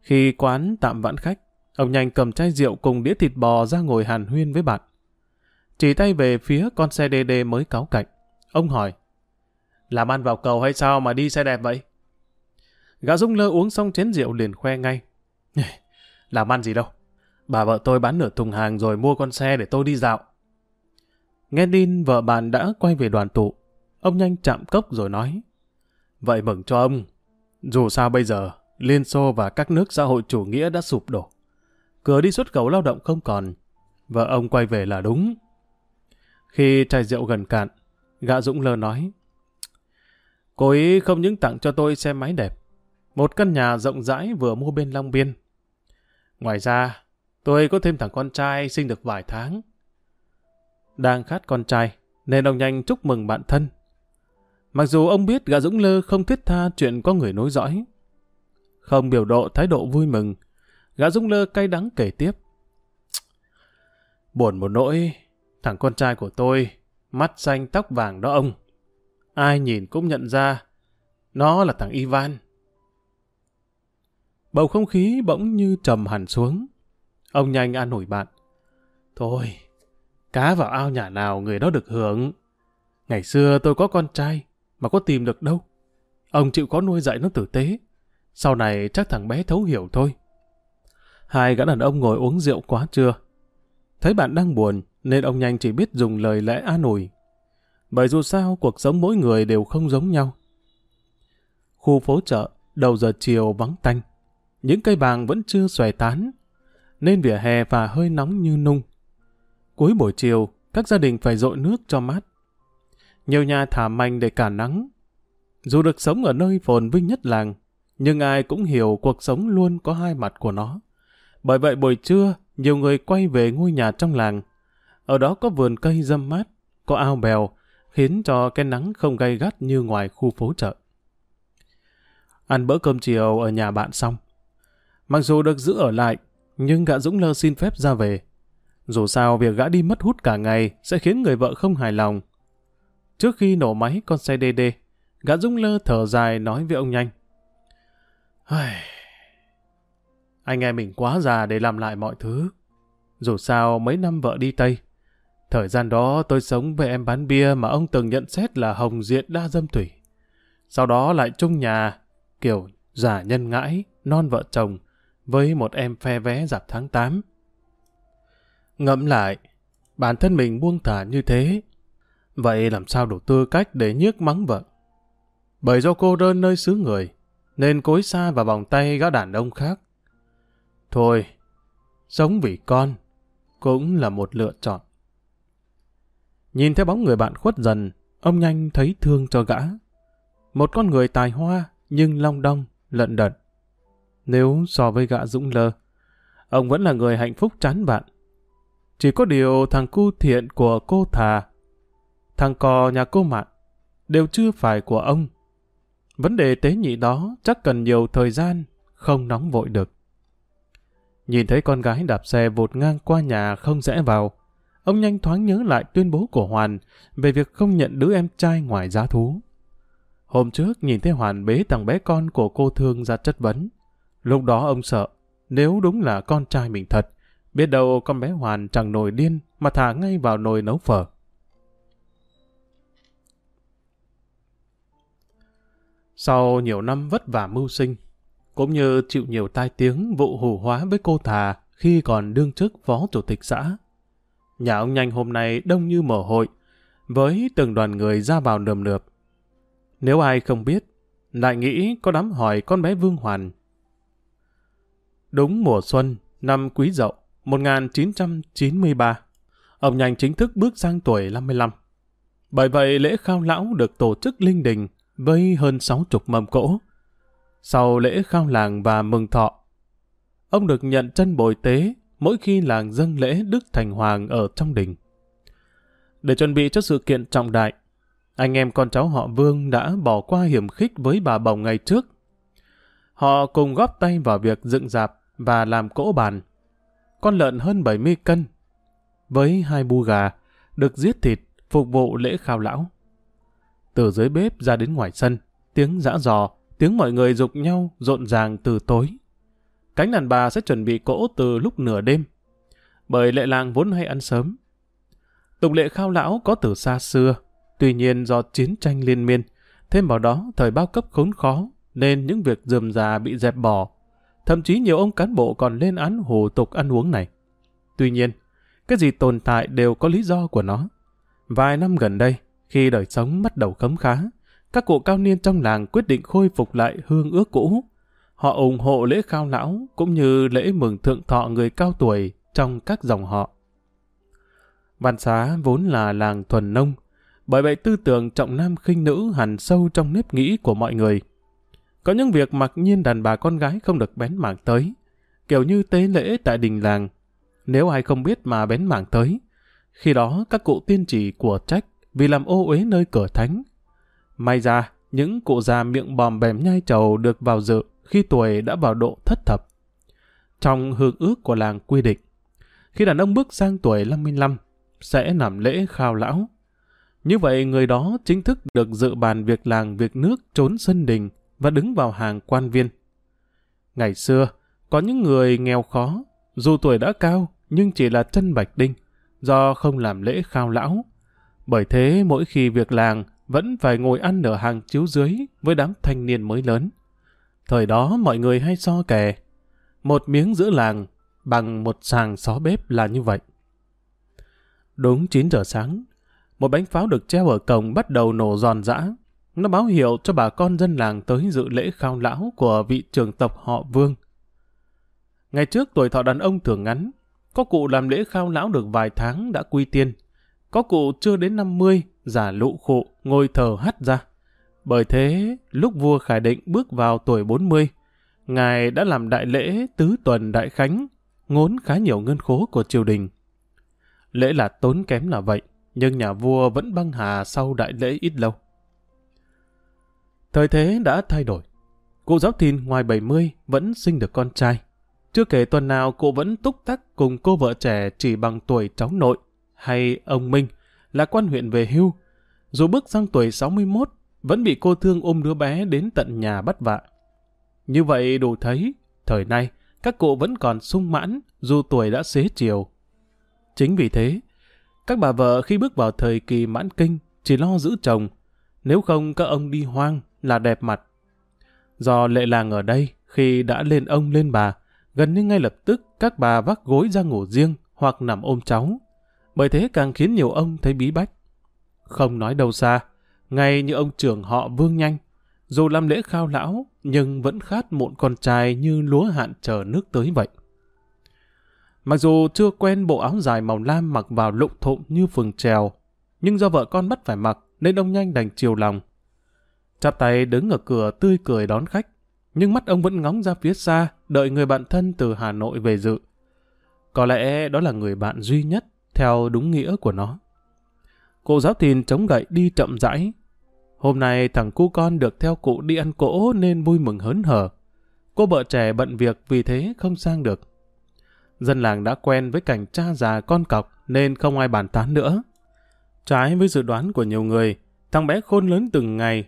S1: Khi quán tạm vãn khách, ông nhanh cầm chai rượu cùng đĩa thịt bò ra ngồi hàn huyên với bạn. Chỉ tay về phía con xe DD mới cáo cạnh. Ông hỏi, làm ăn vào cầu hay sao mà đi xe đẹp vậy? Gã Dung lơ uống xong chén rượu liền khoe ngay. [LAUGHS] làm ăn gì đâu. Bà vợ tôi bán nửa thùng hàng rồi mua con xe để tôi đi dạo. Nghe tin vợ bạn đã quay về đoàn tụ. Ông nhanh chạm cốc rồi nói. Vậy mừng cho ông. Dù sao bây giờ, Liên Xô và các nước xã hội chủ nghĩa đã sụp đổ. Cửa đi xuất khẩu lao động không còn. Vợ ông quay về là đúng. Khi chai rượu gần cạn, gã Dũng lơ nói. Cô ấy không những tặng cho tôi xe máy đẹp, một căn nhà rộng rãi vừa mua bên Long Biên. Ngoài ra, tôi có thêm thằng con trai sinh được vài tháng. Đang khát con trai, nên ông nhanh chúc mừng bạn thân. Mặc dù ông biết gã Dũng Lơ không thiết tha chuyện có người nối dõi. Không biểu độ thái độ vui mừng, gã Dũng Lơ cay đắng kể tiếp. Buồn một nỗi, thằng con trai của tôi, mắt xanh tóc vàng đó ông. Ai nhìn cũng nhận ra, nó là thằng Ivan. Bầu không khí bỗng như trầm hẳn xuống. Ông nhanh an ủi bạn. Thôi, cá vào ao nhà nào người đó được hưởng. Ngày xưa tôi có con trai, mà có tìm được đâu. Ông chịu có nuôi dạy nó tử tế. Sau này chắc thằng bé thấu hiểu thôi. Hai gã đàn ông ngồi uống rượu quá trưa. Thấy bạn đang buồn, nên ông nhanh chỉ biết dùng lời lẽ an ủi. Bởi dù sao, cuộc sống mỗi người đều không giống nhau. Khu phố chợ, đầu giờ chiều vắng tanh. Những cây bàng vẫn chưa xòe tán, nên vỉa hè và hơi nóng như nung. Cuối buổi chiều, các gia đình phải dội nước cho mát. Nhiều nhà thả manh để cản nắng. Dù được sống ở nơi phồn vinh nhất làng, nhưng ai cũng hiểu cuộc sống luôn có hai mặt của nó. Bởi vậy buổi trưa, nhiều người quay về ngôi nhà trong làng. Ở đó có vườn cây dâm mát, có ao bèo, khiến cho cái nắng không gay gắt như ngoài khu phố chợ. Ăn bữa cơm chiều ở nhà bạn xong. Mặc dù được giữ ở lại, nhưng gã Dũng Lơ xin phép ra về. Dù sao việc gã đi mất hút cả ngày sẽ khiến người vợ không hài lòng. Trước khi nổ máy con xe DD, gã Dũng Lơ thở dài nói với ông Nhanh. Anh em mình quá già để làm lại mọi thứ. Dù sao mấy năm vợ đi Tây, thời gian đó tôi sống với em bán bia mà ông từng nhận xét là hồng diện đa dâm thủy. Sau đó lại chung nhà, kiểu giả nhân ngãi, non vợ chồng, với một em phe vé dạp tháng 8. Ngẫm lại, bản thân mình buông thả như thế, vậy làm sao đủ tư cách để nhức mắng vợ? Bởi do cô đơn nơi xứ người, nên cối xa vào vòng tay gã đàn ông khác. Thôi, sống vì con cũng là một lựa chọn. Nhìn theo bóng người bạn khuất dần, ông nhanh thấy thương cho gã. Một con người tài hoa nhưng long đong, lận đận. Nếu so với gã Dũng Lơ, ông vẫn là người hạnh phúc chán bạn. Chỉ có điều thằng cu thiện của cô thà, thằng cò nhà cô mạn, đều chưa phải của ông. Vấn đề tế nhị đó chắc cần nhiều thời gian, không nóng vội được. Nhìn thấy con gái đạp xe vụt ngang qua nhà không rẽ vào, ông nhanh thoáng nhớ lại tuyên bố của Hoàn về việc không nhận đứa em trai ngoài giá thú. Hôm trước nhìn thấy Hoàn bế thằng bé con của cô thương ra chất vấn. Lúc đó ông sợ, nếu đúng là con trai mình thật, biết đâu con bé Hoàn chẳng nổi điên mà thả ngay vào nồi nấu phở. Sau nhiều năm vất vả mưu sinh, cũng như chịu nhiều tai tiếng vụ hủ hóa với cô thà khi còn đương chức phó chủ tịch xã. Nhà ông nhanh hôm nay đông như mở hội, với từng đoàn người ra vào nườm nượp. Nếu ai không biết, lại nghĩ có đám hỏi con bé Vương Hoàn. Đúng mùa xuân, năm Quý Dậu, 1993, ông nhanh chính thức bước sang tuổi 55. Bởi vậy lễ khao lão được tổ chức linh đình với hơn sáu chục mâm cỗ. Sau lễ khao làng và mừng thọ, ông được nhận chân bồi tế mỗi khi làng dâng lễ Đức Thành Hoàng ở trong đình. Để chuẩn bị cho sự kiện trọng đại, anh em con cháu họ Vương đã bỏ qua hiểm khích với bà bồng ngày trước. Họ cùng góp tay vào việc dựng dạp và làm cỗ bàn. Con lợn hơn 70 cân, với hai bu gà, được giết thịt phục vụ lễ khao lão. Từ dưới bếp ra đến ngoài sân, tiếng giã giò, tiếng mọi người dục nhau rộn ràng từ tối. Cánh đàn bà sẽ chuẩn bị cỗ từ lúc nửa đêm, bởi lệ làng vốn hay ăn sớm. Tục lệ khao lão có từ xa xưa, tuy nhiên do chiến tranh liên miên, thêm vào đó thời bao cấp khốn khó, nên những việc dườm già bị dẹp bỏ. Thậm chí nhiều ông cán bộ còn lên án hủ tục ăn uống này. Tuy nhiên, cái gì tồn tại đều có lý do của nó. Vài năm gần đây, khi đời sống bắt đầu khấm khá, các cụ cao niên trong làng quyết định khôi phục lại hương ước cũ. Họ ủng hộ lễ khao lão cũng như lễ mừng thượng thọ người cao tuổi trong các dòng họ. Văn xá vốn là làng thuần nông, bởi vậy tư tưởng trọng nam khinh nữ hẳn sâu trong nếp nghĩ của mọi người. Có những việc mặc nhiên đàn bà con gái không được bén mảng tới, kiểu như tế lễ tại đình làng. Nếu ai không biết mà bén mảng tới, khi đó các cụ tiên chỉ của trách vì làm ô uế nơi cửa thánh. May ra, những cụ già miệng bòm bèm nhai trầu được vào dự khi tuổi đã vào độ thất thập. Trong hương ước của làng quy định, khi đàn ông bước sang tuổi 55, sẽ làm lễ khao lão. Như vậy người đó chính thức được dự bàn việc làng việc nước trốn sân đình và đứng vào hàng quan viên. Ngày xưa, có những người nghèo khó, dù tuổi đã cao nhưng chỉ là chân bạch đinh, do không làm lễ khao lão, bởi thế mỗi khi việc làng vẫn phải ngồi ăn ở hàng chiếu dưới với đám thanh niên mới lớn. Thời đó mọi người hay so kè, một miếng giữa làng bằng một sàng xó bếp là như vậy. Đúng 9 giờ sáng, một bánh pháo được treo ở cổng bắt đầu nổ giòn giã. Nó báo hiệu cho bà con dân làng tới dự lễ khao lão của vị trưởng tộc họ Vương. Ngày trước tuổi thọ đàn ông thường ngắn, có cụ làm lễ khao lão được vài tháng đã quy tiên. Có cụ chưa đến 50, giả lụ khụ, ngồi thờ hắt ra. Bởi thế, lúc vua Khải Định bước vào tuổi 40, Ngài đã làm đại lễ tứ tuần đại khánh, ngốn khá nhiều ngân khố của triều đình. Lễ là tốn kém là vậy, nhưng nhà vua vẫn băng hà sau đại lễ ít lâu. Thời thế đã thay đổi. Cụ giáo thìn ngoài 70 vẫn sinh được con trai. Chưa kể tuần nào cụ vẫn túc tắc cùng cô vợ trẻ chỉ bằng tuổi cháu nội hay ông Minh là quan huyện về hưu. Dù bước sang tuổi 61 vẫn bị cô thương ôm đứa bé đến tận nhà bắt vạ. Như vậy đủ thấy, thời nay các cụ vẫn còn sung mãn dù tuổi đã xế chiều. Chính vì thế, các bà vợ khi bước vào thời kỳ mãn kinh chỉ lo giữ chồng, nếu không các ông đi hoang là đẹp mặt. Do lệ làng ở đây, khi đã lên ông lên bà, gần như ngay lập tức các bà vác gối ra ngủ riêng hoặc nằm ôm cháu. Bởi thế càng khiến nhiều ông thấy bí bách. Không nói đâu xa, ngay như ông trưởng họ Vương Nhanh, dù làm lễ khao lão, nhưng vẫn khát muộn con trai như lúa hạn chờ nước tới vậy. Mặc dù chưa quen bộ áo dài màu lam mặc vào lụng thộm như phường trèo, nhưng do vợ con bắt phải mặc nên ông nhanh đành chiều lòng. Chắp tay đứng ở cửa tươi cười đón khách, nhưng mắt ông vẫn ngóng ra phía xa, đợi người bạn thân từ Hà Nội về dự. Có lẽ đó là người bạn duy nhất, theo đúng nghĩa của nó. Cô giáo thìn chống gậy đi chậm rãi. Hôm nay thằng cu con được theo cụ đi ăn cỗ nên vui mừng hớn hở. Cô vợ trẻ bận việc vì thế không sang được. Dân làng đã quen với cảnh cha già con cọc nên không ai bàn tán nữa. Trái với dự đoán của nhiều người, thằng bé khôn lớn từng ngày,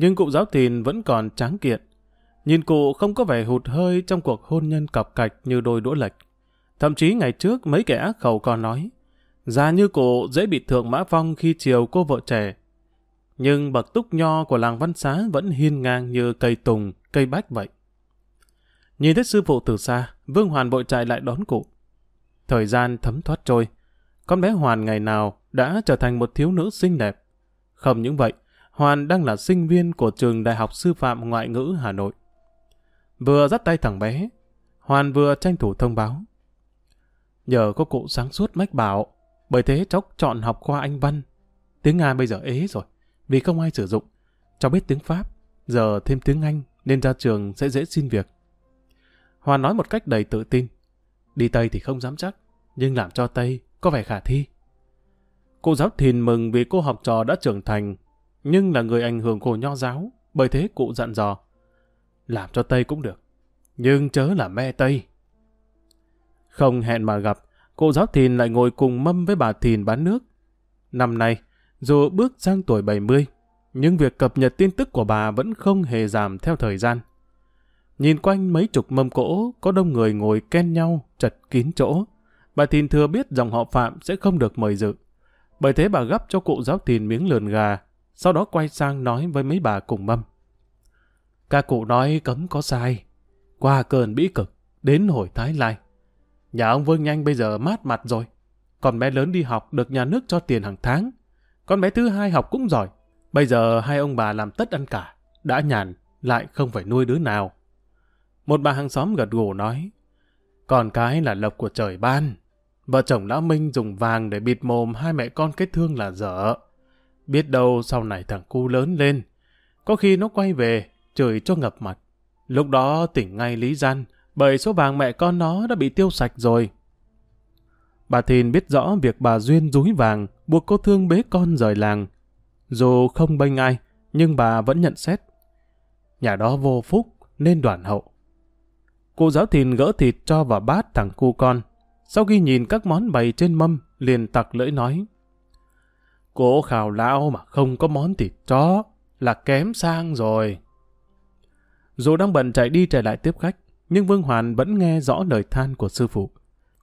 S1: nhưng cụ giáo thìn vẫn còn tráng kiện. Nhìn cụ không có vẻ hụt hơi trong cuộc hôn nhân cọc cạch như đôi đũa lệch. Thậm chí ngày trước mấy kẻ ác khẩu còn nói, già như cụ dễ bị thượng mã phong khi chiều cô vợ trẻ. Nhưng bậc túc nho của làng văn xá vẫn hiên ngang như cây tùng, cây bách vậy. Nhìn thấy sư phụ từ xa, Vương Hoàn vội chạy lại đón cụ. Thời gian thấm thoát trôi, con bé Hoàn ngày nào đã trở thành một thiếu nữ xinh đẹp. Không những vậy, Hoàn đang là sinh viên của trường Đại học Sư phạm Ngoại ngữ Hà Nội. Vừa dắt tay thằng bé, Hoàn vừa tranh thủ thông báo. Nhờ có cụ sáng suốt mách bảo, bởi thế cháu chọn học khoa Anh Văn. Tiếng Nga bây giờ ế rồi, vì không ai sử dụng. Cháu biết tiếng Pháp, giờ thêm tiếng Anh nên ra trường sẽ dễ xin việc. Hoàn nói một cách đầy tự tin. Đi Tây thì không dám chắc, nhưng làm cho Tây có vẻ khả thi. Cô giáo thìn mừng vì cô học trò đã trưởng thành, nhưng là người ảnh hưởng của nho giáo, bởi thế cụ dặn dò. Làm cho Tây cũng được, nhưng chớ là me Tây. Không hẹn mà gặp, cô giáo thìn lại ngồi cùng mâm với bà thìn bán nước. Năm nay, dù bước sang tuổi 70, nhưng việc cập nhật tin tức của bà vẫn không hề giảm theo thời gian. Nhìn quanh mấy chục mâm cỗ, có đông người ngồi ken nhau, chật kín chỗ. Bà Thìn thừa biết dòng họ Phạm sẽ không được mời dự. Bởi thế bà gấp cho cụ giáo Thìn miếng lườn gà, sau đó quay sang nói với mấy bà cùng mâm. Các cụ nói cấm có sai. Qua cơn bĩ cực, đến hồi Thái Lai. Nhà ông Vương Nhanh bây giờ mát mặt rồi. Còn bé lớn đi học được nhà nước cho tiền hàng tháng. Con bé thứ hai học cũng giỏi. Bây giờ hai ông bà làm tất ăn cả. Đã nhàn, lại không phải nuôi đứa nào. Một bà hàng xóm gật gù nói, còn cái là lộc của trời ban. Vợ chồng Lão Minh dùng vàng để bịt mồm hai mẹ con kết thương là dở. Biết đâu sau này thằng cu lớn lên, có khi nó quay về, chửi cho ngập mặt. Lúc đó tỉnh ngay lý gian, bởi số vàng mẹ con nó đã bị tiêu sạch rồi. Bà Thìn biết rõ việc bà Duyên rúi vàng, buộc cô thương bế con rời làng. Dù không bênh ai, nhưng bà vẫn nhận xét. Nhà đó vô phúc, nên đoàn hậu. Cô giáo thìn gỡ thịt cho vào bát thằng cu con. Sau khi nhìn các món bày trên mâm, liền tặc lưỡi nói. Cô khảo lão mà không có món thịt chó, là kém sang rồi. Dù đang bận chạy đi chạy lại tiếp khách, nhưng Vương Hoàn vẫn nghe rõ lời than của sư phụ.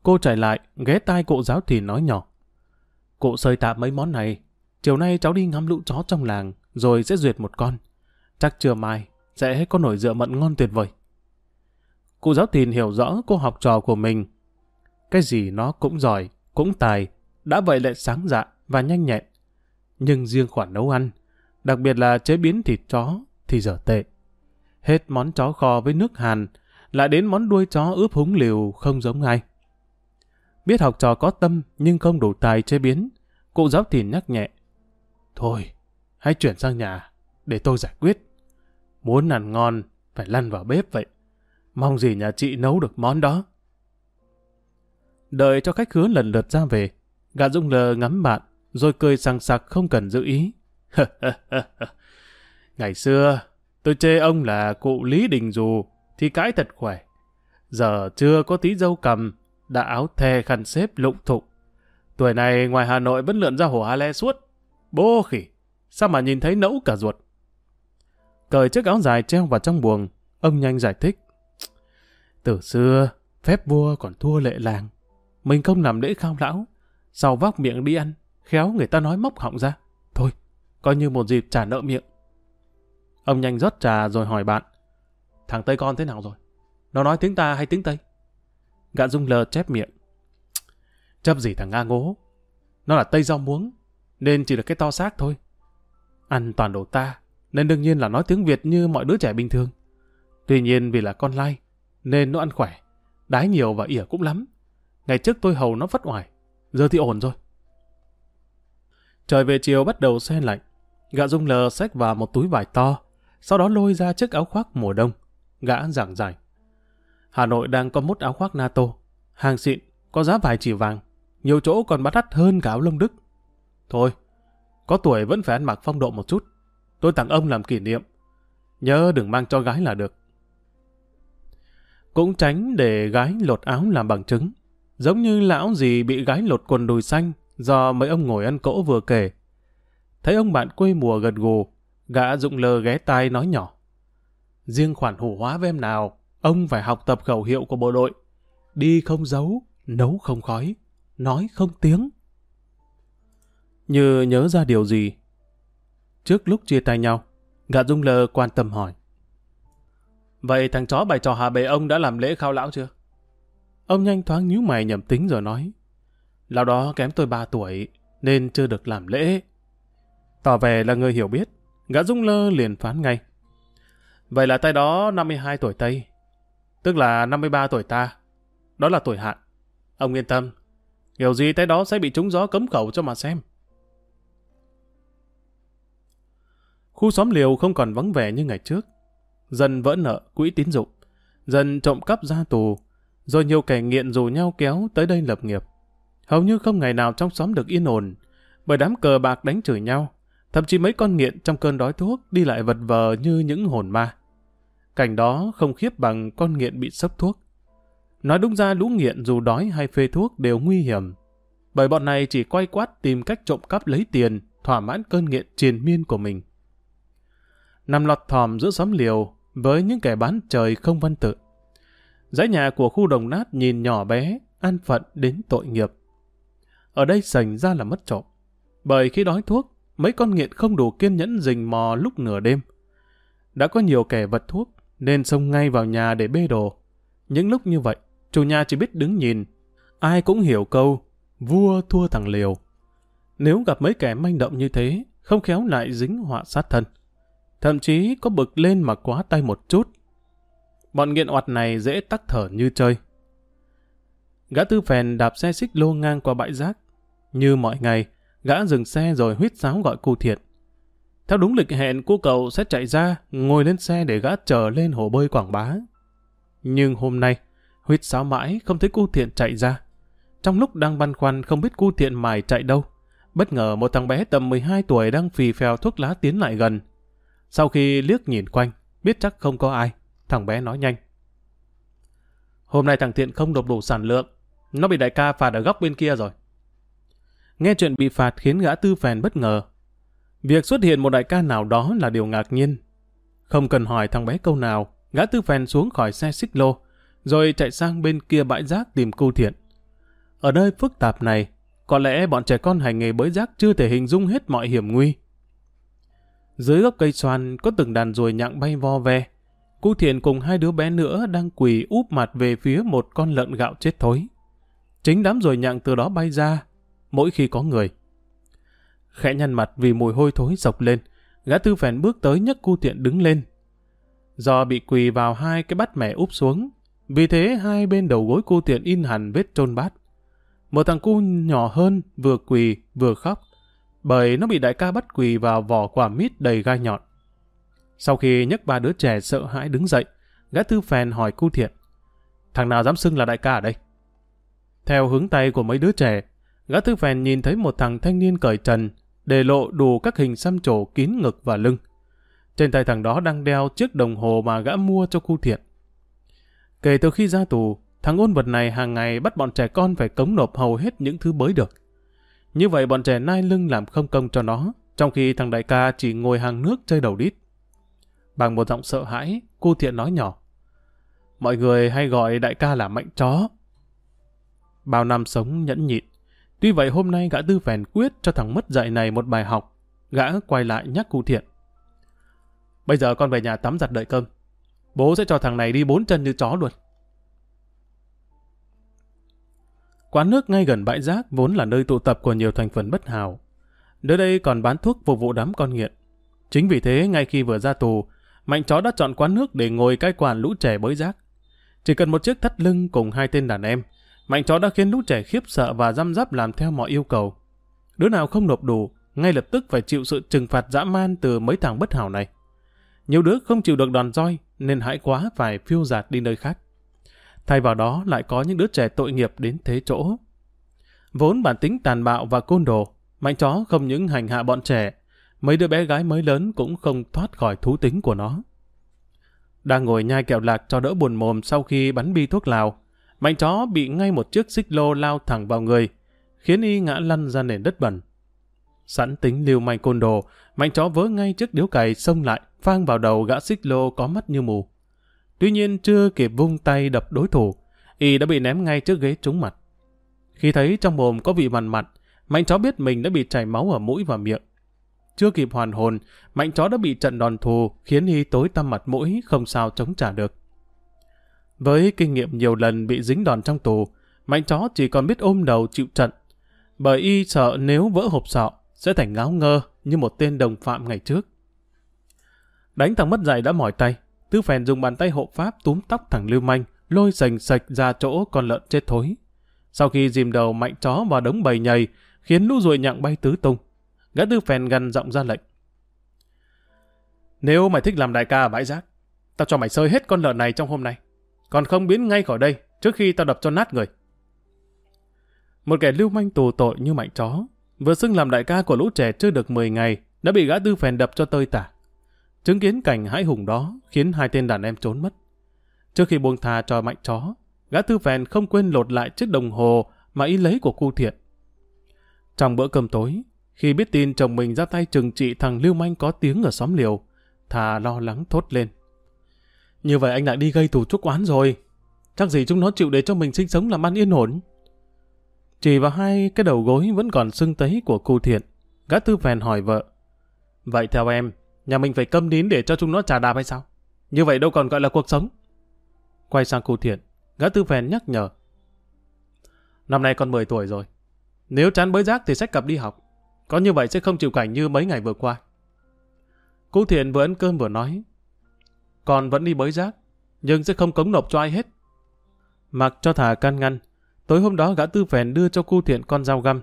S1: Cô chạy lại, ghé tai cụ giáo thì nói nhỏ. Cụ sơi tạm mấy món này, chiều nay cháu đi ngắm lũ chó trong làng, rồi sẽ duyệt một con. Chắc trưa mai, sẽ có nổi dựa mận ngon tuyệt vời. Cụ giáo thìn hiểu rõ cô học trò của mình. Cái gì nó cũng giỏi, cũng tài, đã vậy lại sáng dạ và nhanh nhẹn. Nhưng riêng khoản nấu ăn, Đặc biệt là chế biến thịt chó thì dở tệ. Hết món chó kho với nước hàn, lại đến món đuôi chó ướp húng liều không giống ai. Biết học trò có tâm nhưng không đủ tài chế biến, cụ giáo thìn nhắc nhẹ. Thôi, hãy chuyển sang nhà, để tôi giải quyết. Muốn ăn ngon, phải lăn vào bếp vậy. Mong gì nhà chị nấu được món đó. Đợi cho khách khứa lần lượt ra về, gã dung lờ ngắm bạn, rồi cười sằng sặc không cần giữ ý. [LAUGHS] Ngày xưa, tôi chê ông là cụ Lý Đình Dù, thì cãi thật khỏe. Giờ chưa có tí dâu cầm, đã áo thề khăn xếp lụng thục. Tuổi này ngoài Hà Nội vẫn lượn ra hồ Hà Le suốt. Bố khỉ, sao mà nhìn thấy nẫu cả ruột. Cởi chiếc áo dài treo vào trong buồng, ông nhanh giải thích. Từ xưa, phép vua còn thua lệ làng. Mình không làm lễ khao lão, sau vác miệng đi ăn, khéo người ta nói móc họng ra. Thôi, coi như một dịp trả nợ miệng. Ông nhanh rót trà rồi hỏi bạn. Thằng Tây con thế nào rồi? Nó nói tiếng ta hay tiếng Tây? Gã Dung lờ chép miệng. Chấp gì thằng Nga ngố? Nó là Tây rau muống, nên chỉ được cái to xác thôi. Ăn toàn đồ ta, nên đương nhiên là nói tiếng Việt như mọi đứa trẻ bình thường. Tuy nhiên vì là con lai, nên nó ăn khỏe, đái nhiều và ỉa cũng lắm. Ngày trước tôi hầu nó vất ngoài, giờ thì ổn rồi. Trời về chiều bắt đầu xe lạnh, gã Dung lờ xách vào một túi vải to, sau đó lôi ra chiếc áo khoác mùa đông. Gã giảng giải. Hà Nội đang có mốt áo khoác NATO, hàng xịn, có giá vài chỉ vàng, nhiều chỗ còn bắt đắt hơn cả áo lông Đức. Thôi, có tuổi vẫn phải ăn mặc phong độ một chút. Tôi tặng ông làm kỷ niệm. Nhớ đừng mang cho gái là được. Cũng tránh để gái lột áo làm bằng chứng. Giống như lão gì bị gái lột quần đùi xanh do mấy ông ngồi ăn cỗ vừa kể. Thấy ông bạn quê mùa gật gù, gã dụng lờ ghé tai nói nhỏ. Riêng khoản hủ hóa với em nào, ông phải học tập khẩu hiệu của bộ đội. Đi không giấu, nấu không khói, nói không tiếng. Như nhớ ra điều gì. Trước lúc chia tay nhau, gã dung lờ quan tâm hỏi. Vậy thằng chó bài trò hà bề ông đã làm lễ khao lão chưa? Ông nhanh thoáng nhíu mày nhầm tính rồi nói. Lão đó kém tôi 3 tuổi, nên chưa được làm lễ. Tỏ vẻ là người hiểu biết, gã dung lơ liền phán ngay. Vậy là tay đó 52 tuổi Tây, tức là 53 tuổi ta. Đó là tuổi hạn. Ông yên tâm, kiểu gì tay đó sẽ bị trúng gió cấm khẩu cho mà xem. Khu xóm liều không còn vắng vẻ như ngày trước. Dần vỡ nợ quỹ tín dụng, dần trộm cắp ra tù, rồi nhiều kẻ nghiện rủ nhau kéo tới đây lập nghiệp. Hầu như không ngày nào trong xóm được yên ổn, bởi đám cờ bạc đánh chửi nhau, thậm chí mấy con nghiện trong cơn đói thuốc đi lại vật vờ như những hồn ma. Cảnh đó không khiếp bằng con nghiện bị sốc thuốc. Nói đúng ra lũ nghiện dù đói hay phê thuốc đều nguy hiểm, bởi bọn này chỉ quay quát tìm cách trộm cắp lấy tiền, thỏa mãn cơn nghiện triền miên của mình. Nằm lọt thòm giữa xóm liều với những kẻ bán trời không văn tự. Dãy nhà của khu đồng nát nhìn nhỏ bé, an phận đến tội nghiệp. Ở đây sành ra là mất trộm. Bởi khi đói thuốc, mấy con nghiện không đủ kiên nhẫn rình mò lúc nửa đêm. Đã có nhiều kẻ vật thuốc, nên xông ngay vào nhà để bê đồ. Những lúc như vậy, chủ nhà chỉ biết đứng nhìn. Ai cũng hiểu câu, vua thua thằng liều. Nếu gặp mấy kẻ manh động như thế, không khéo lại dính họa sát thân. Thậm chí có bực lên mà quá tay một chút. Bọn nghiện oặt này dễ tắc thở như chơi. Gã tư phèn đạp xe xích lô ngang qua bãi rác. Như mọi ngày, gã dừng xe rồi huýt sáo gọi cô thiện. Theo đúng lịch hẹn, cô cậu sẽ chạy ra, ngồi lên xe để gã chờ lên hồ bơi quảng bá. Nhưng hôm nay, huýt sáo mãi không thấy cô thiện chạy ra. Trong lúc đang băn khoăn không biết cô thiện mài chạy đâu, bất ngờ một thằng bé tầm 12 tuổi đang phì phèo thuốc lá tiến lại gần. Sau khi liếc nhìn quanh, biết chắc không có ai, thằng bé nói nhanh. Hôm nay thằng Thiện không đột đủ sản lượng, nó bị đại ca phạt ở góc bên kia rồi. Nghe chuyện bị phạt khiến gã tư phèn bất ngờ. Việc xuất hiện một đại ca nào đó là điều ngạc nhiên. Không cần hỏi thằng bé câu nào, gã tư phèn xuống khỏi xe xích lô, rồi chạy sang bên kia bãi rác tìm cô thiện. Ở nơi phức tạp này, có lẽ bọn trẻ con hành nghề bới rác chưa thể hình dung hết mọi hiểm nguy. Dưới gốc cây xoan có từng đàn ruồi nhặng bay vo ve. Cú thiện cùng hai đứa bé nữa đang quỳ úp mặt về phía một con lợn gạo chết thối. Chính đám ruồi nhặng từ đó bay ra, mỗi khi có người. Khẽ nhăn mặt vì mùi hôi thối dọc lên, gã tư phèn bước tới nhấc cu thiện đứng lên. Do bị quỳ vào hai cái bát mẻ úp xuống, vì thế hai bên đầu gối cu thiện in hẳn vết trôn bát. Một thằng cu nhỏ hơn vừa quỳ vừa khóc, bởi nó bị đại ca bắt quỳ vào vỏ quả mít đầy gai nhọn. Sau khi nhấc ba đứa trẻ sợ hãi đứng dậy, gã tư phèn hỏi cu thiện, thằng nào dám xưng là đại ca ở đây? Theo hướng tay của mấy đứa trẻ, gã thư phèn nhìn thấy một thằng thanh niên cởi trần, để lộ đủ các hình xăm trổ kín ngực và lưng. Trên tay thằng đó đang đeo chiếc đồng hồ mà gã mua cho khu thiện. Kể từ khi ra tù, thằng ôn vật này hàng ngày bắt bọn trẻ con phải cống nộp hầu hết những thứ bới được. Như vậy bọn trẻ nai lưng làm không công cho nó, trong khi thằng đại ca chỉ ngồi hàng nước chơi đầu đít. Bằng một giọng sợ hãi, cu thiện nói nhỏ. Mọi người hay gọi đại ca là mạnh chó. Bao năm sống nhẫn nhịn. Tuy vậy hôm nay gã tư phèn quyết cho thằng mất dạy này một bài học. Gã quay lại nhắc cụ thiện. Bây giờ con về nhà tắm giặt đợi cơm. Bố sẽ cho thằng này đi bốn chân như chó luôn. Quán nước ngay gần bãi rác vốn là nơi tụ tập của nhiều thành phần bất hảo Nơi đây còn bán thuốc phục vụ đám con nghiện. Chính vì thế, ngay khi vừa ra tù, Mạnh chó đã chọn quán nước để ngồi cai quản lũ trẻ bới rác. Chỉ cần một chiếc thắt lưng cùng hai tên đàn em, Mạnh chó đã khiến lũ trẻ khiếp sợ và răm rắp làm theo mọi yêu cầu. Đứa nào không nộp đủ, ngay lập tức phải chịu sự trừng phạt dã man từ mấy thằng bất hảo này. Nhiều đứa không chịu được đòn roi, nên hãi quá phải phiêu giạt đi nơi khác. Thay vào đó lại có những đứa trẻ tội nghiệp đến thế chỗ. Vốn bản tính tàn bạo và côn đồ, mạnh chó không những hành hạ bọn trẻ, mấy đứa bé gái mới lớn cũng không thoát khỏi thú tính của nó. Đang ngồi nhai kẹo lạc cho đỡ buồn mồm sau khi bắn bi thuốc lào, mạnh chó bị ngay một chiếc xích lô lao thẳng vào người, khiến y ngã lăn ra nền đất bẩn. Sẵn tính liều manh côn đồ, mạnh chó vớ ngay chiếc điếu cày xông lại, phang vào đầu gã xích lô có mắt như mù. Tuy nhiên chưa kịp vung tay đập đối thủ, y đã bị ném ngay trước ghế trúng mặt. Khi thấy trong mồm có vị mằn mặt, mạnh chó biết mình đã bị chảy máu ở mũi và miệng. Chưa kịp hoàn hồn, mạnh chó đã bị trận đòn thù khiến y tối tăm mặt mũi không sao chống trả được. Với kinh nghiệm nhiều lần bị dính đòn trong tù, mạnh chó chỉ còn biết ôm đầu chịu trận. Bởi y sợ nếu vỡ hộp sọ, sẽ thành ngáo ngơ như một tên đồng phạm ngày trước. Đánh thằng mất dạy đã mỏi tay, Tư Phèn dùng bàn tay hộ pháp túm tóc thằng Lưu Manh, lôi sành sạch ra chỗ con lợn chết thối. Sau khi dìm đầu mạnh chó vào đống bầy nhầy, khiến lũ ruồi nhặng bay tứ tung. Gã Tư Phèn gần giọng ra lệnh. Nếu mày thích làm đại ca ở bãi rác, tao cho mày sơi hết con lợn này trong hôm nay. Còn không biến ngay khỏi đây, trước khi tao đập cho nát người. Một kẻ lưu manh tù tội như mạnh chó, vừa xưng làm đại ca của lũ trẻ chưa được 10 ngày, đã bị gã Tư Phèn đập cho tơi tả. Chứng kiến cảnh hãi hùng đó khiến hai tên đàn em trốn mất. Trước khi buông thà cho mạnh chó, gã tư phèn không quên lột lại chiếc đồng hồ mà y lấy của cu thiện. Trong bữa cơm tối, khi biết tin chồng mình ra tay trừng trị thằng Lưu Manh có tiếng ở xóm liều, thà lo lắng thốt lên. Như vậy anh lại đi gây tù trúc oán rồi. Chắc gì chúng nó chịu để cho mình sinh sống làm ăn yên ổn. Chỉ vào hai cái đầu gối vẫn còn sưng tấy của cô thiện, gã tư phèn hỏi vợ. Vậy theo em, Nhà mình phải câm nín để cho chúng nó trả đạp hay sao? Như vậy đâu còn gọi là cuộc sống. Quay sang cô thiện, gã tư phèn nhắc nhở. Năm nay con 10 tuổi rồi. Nếu chán bới rác thì sách cặp đi học. Có như vậy sẽ không chịu cảnh như mấy ngày vừa qua. Cô thiện vừa ăn cơm vừa nói. Con vẫn đi bới rác, nhưng sẽ không cống nộp cho ai hết. Mặc cho thả can ngăn, tối hôm đó gã tư phèn đưa cho cu thiện con dao găm.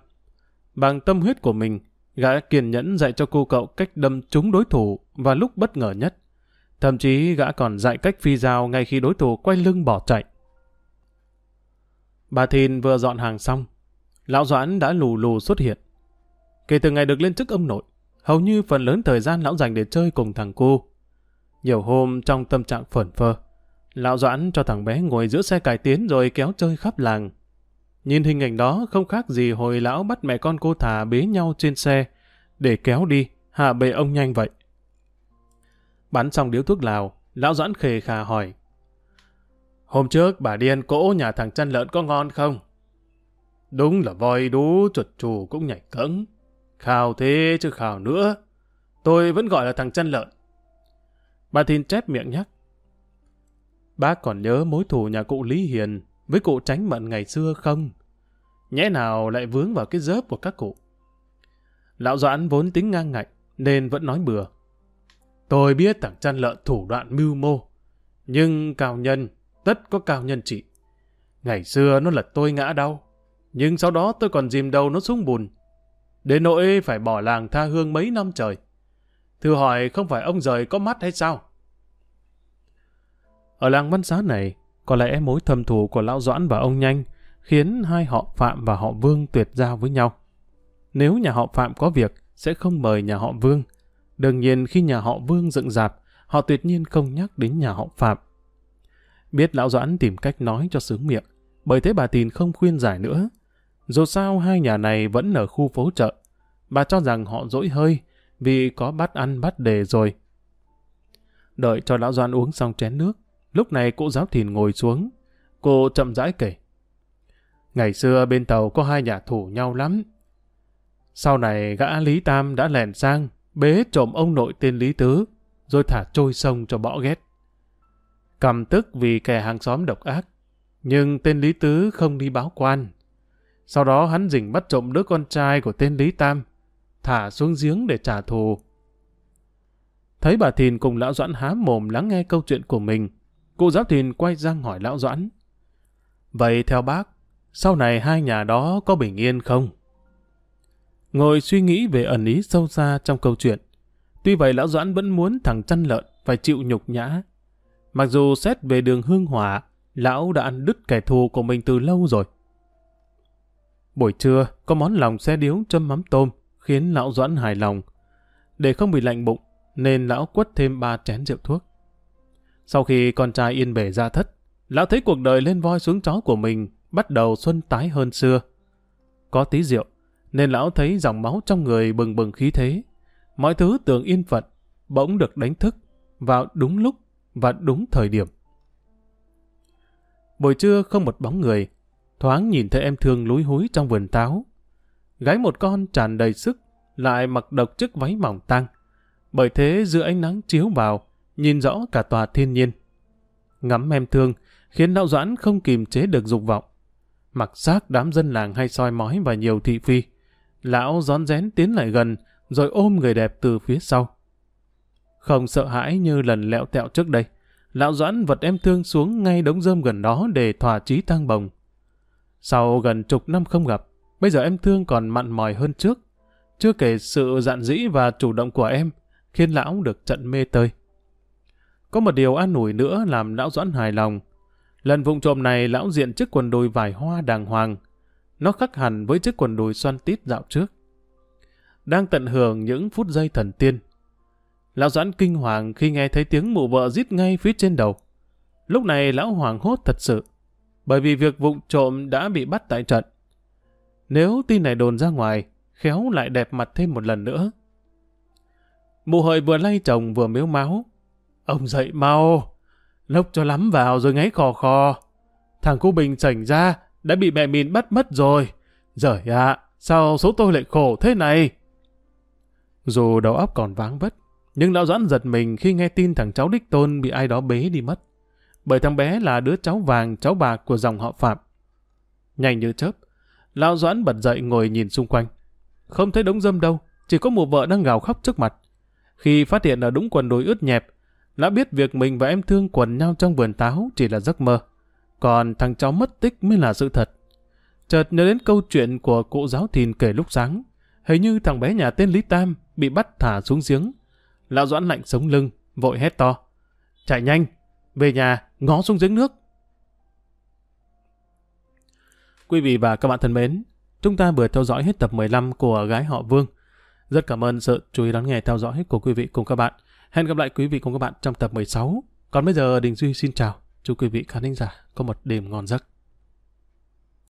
S1: Bằng tâm huyết của mình, Gã kiên nhẫn dạy cho cô cậu cách đâm trúng đối thủ và lúc bất ngờ nhất. Thậm chí gã còn dạy cách phi dao ngay khi đối thủ quay lưng bỏ chạy. Bà Thìn vừa dọn hàng xong, lão Doãn đã lù lù xuất hiện. Kể từ ngày được lên chức ông nội, hầu như phần lớn thời gian lão dành để chơi cùng thằng cô. Nhiều hôm trong tâm trạng phởn phơ, lão Doãn cho thằng bé ngồi giữa xe cải tiến rồi kéo chơi khắp làng. Nhìn hình ảnh đó không khác gì hồi lão bắt mẹ con cô thả bế nhau trên xe để kéo đi, hạ bệ ông nhanh vậy. Bắn xong điếu thuốc lào, lão doãn khề khà hỏi. Hôm trước bà điên cỗ nhà thằng chăn lợn có ngon không? Đúng là voi đú chuột chù cũng nhảy cẫng. Khào thế chứ khào nữa. Tôi vẫn gọi là thằng chăn lợn. Bà Thìn chép miệng nhắc. Bác còn nhớ mối thù nhà cụ Lý Hiền với cụ tránh mận ngày xưa không? Nhẽ nào lại vướng vào cái dớp của các cụ? Lão Doãn vốn tính ngang ngạnh, nên vẫn nói bừa. Tôi biết thằng chăn lợn thủ đoạn mưu mô, nhưng cao nhân, tất có cao nhân trị. Ngày xưa nó lật tôi ngã đau, nhưng sau đó tôi còn dìm đầu nó xuống bùn. Đến nỗi phải bỏ làng tha hương mấy năm trời. Thử hỏi không phải ông rời có mắt hay sao? Ở làng văn xá này, có lẽ mối thầm thù của Lão Doãn và ông Nhanh khiến hai họ Phạm và họ Vương tuyệt giao với nhau. Nếu nhà họ Phạm có việc, sẽ không mời nhà họ Vương. Đương nhiên khi nhà họ Vương dựng dạp, họ tuyệt nhiên không nhắc đến nhà họ Phạm. Biết Lão Doãn tìm cách nói cho sướng miệng, bởi thế bà Tìn không khuyên giải nữa. Dù sao hai nhà này vẫn ở khu phố chợ, bà cho rằng họ dỗi hơi vì có bát ăn bát đề rồi. Đợi cho Lão Doan uống xong chén nước, lúc này cụ giáo thìn ngồi xuống, cô chậm rãi kể. Ngày xưa bên tàu có hai nhà thủ nhau lắm. Sau này gã Lý Tam đã lèn sang, bế trộm ông nội tên Lý Tứ, rồi thả trôi sông cho bỏ ghét. Cầm tức vì kẻ hàng xóm độc ác, nhưng tên Lý Tứ không đi báo quan. Sau đó hắn dình bắt trộm đứa con trai của tên Lý Tam, thả xuống giếng để trả thù. Thấy bà Thìn cùng Lão Doãn há mồm lắng nghe câu chuyện của mình, cụ giáo Thìn quay sang hỏi Lão Doãn. Vậy theo bác, sau này hai nhà đó có bình yên không? Ngồi suy nghĩ về ẩn ý sâu xa trong câu chuyện. Tuy vậy Lão Doãn vẫn muốn thằng chăn lợn phải chịu nhục nhã. Mặc dù xét về đường hương hỏa, Lão đã ăn đứt kẻ thù của mình từ lâu rồi. Buổi trưa, có món lòng xe điếu châm mắm tôm, khiến Lão Doãn hài lòng. Để không bị lạnh bụng, nên Lão quất thêm ba chén rượu thuốc. Sau khi con trai yên bể ra thất, Lão thấy cuộc đời lên voi xuống chó của mình bắt đầu xuân tái hơn xưa. Có tí rượu, nên lão thấy dòng máu trong người bừng bừng khí thế. Mọi thứ tưởng yên phận, bỗng được đánh thức, vào đúng lúc và đúng thời điểm. Buổi trưa không một bóng người, thoáng nhìn thấy em thương lúi húi trong vườn táo. Gái một con tràn đầy sức, lại mặc độc chiếc váy mỏng tăng. Bởi thế giữa ánh nắng chiếu vào, nhìn rõ cả tòa thiên nhiên. Ngắm em thương, khiến lão doãn không kìm chế được dục vọng mặc xác đám dân làng hay soi mói và nhiều thị phi. Lão rón rén tiến lại gần, rồi ôm người đẹp từ phía sau. Không sợ hãi như lần lẹo tẹo trước đây, lão doãn vật em thương xuống ngay đống rơm gần đó để thỏa chí tăng bồng. Sau gần chục năm không gặp, bây giờ em thương còn mặn mòi hơn trước. Chưa kể sự dạn dĩ và chủ động của em, khiến lão được trận mê tơi. Có một điều an ủi nữa làm lão doãn hài lòng, Lần vụng trộm này lão diện chiếc quần đùi vải hoa đàng hoàng. Nó khắc hẳn với chiếc quần đùi xoăn tít dạo trước. Đang tận hưởng những phút giây thần tiên. Lão doãn kinh hoàng khi nghe thấy tiếng mụ vợ rít ngay phía trên đầu. Lúc này lão hoàng hốt thật sự. Bởi vì việc vụng trộm đã bị bắt tại trận. Nếu tin này đồn ra ngoài, khéo lại đẹp mặt thêm một lần nữa. Mụ hợi vừa lay chồng vừa miếu máu. Ông dậy mau! lốc cho lắm vào rồi ngáy khò khò. Thằng cô Bình chảnh ra, đã bị mẹ mình bắt mất rồi. Giời ạ, sao số tôi lại khổ thế này? Dù đầu óc còn váng vất, nhưng lão Doãn giật mình khi nghe tin thằng cháu Đích Tôn bị ai đó bế đi mất. Bởi thằng bé là đứa cháu vàng, cháu bạc của dòng họ Phạm. Nhanh như chớp, lão Doãn bật dậy ngồi nhìn xung quanh. Không thấy đống dâm đâu, chỉ có một vợ đang gào khóc trước mặt. Khi phát hiện ở đúng quần đùi ướt nhẹp, đã biết việc mình và em thương quần nhau trong vườn táo chỉ là giấc mơ. Còn thằng cháu mất tích mới là sự thật. Chợt nhớ đến câu chuyện của cụ giáo thìn kể lúc sáng. Hình như thằng bé nhà tên Lý Tam bị bắt thả xuống giếng. Lão Doãn lạnh sống lưng, vội hét to. Chạy nhanh, về nhà, ngó xuống giếng nước. Quý vị và các bạn thân mến, chúng ta vừa theo dõi hết tập 15 của Gái Họ Vương. Rất cảm ơn sự chú ý đón nghe theo dõi của quý vị cùng các bạn. Hẹn gặp lại quý vị cùng các bạn trong tập 16. Còn bây giờ Đình Duy xin chào. Chúc quý vị khán giả có một đêm ngon giấc.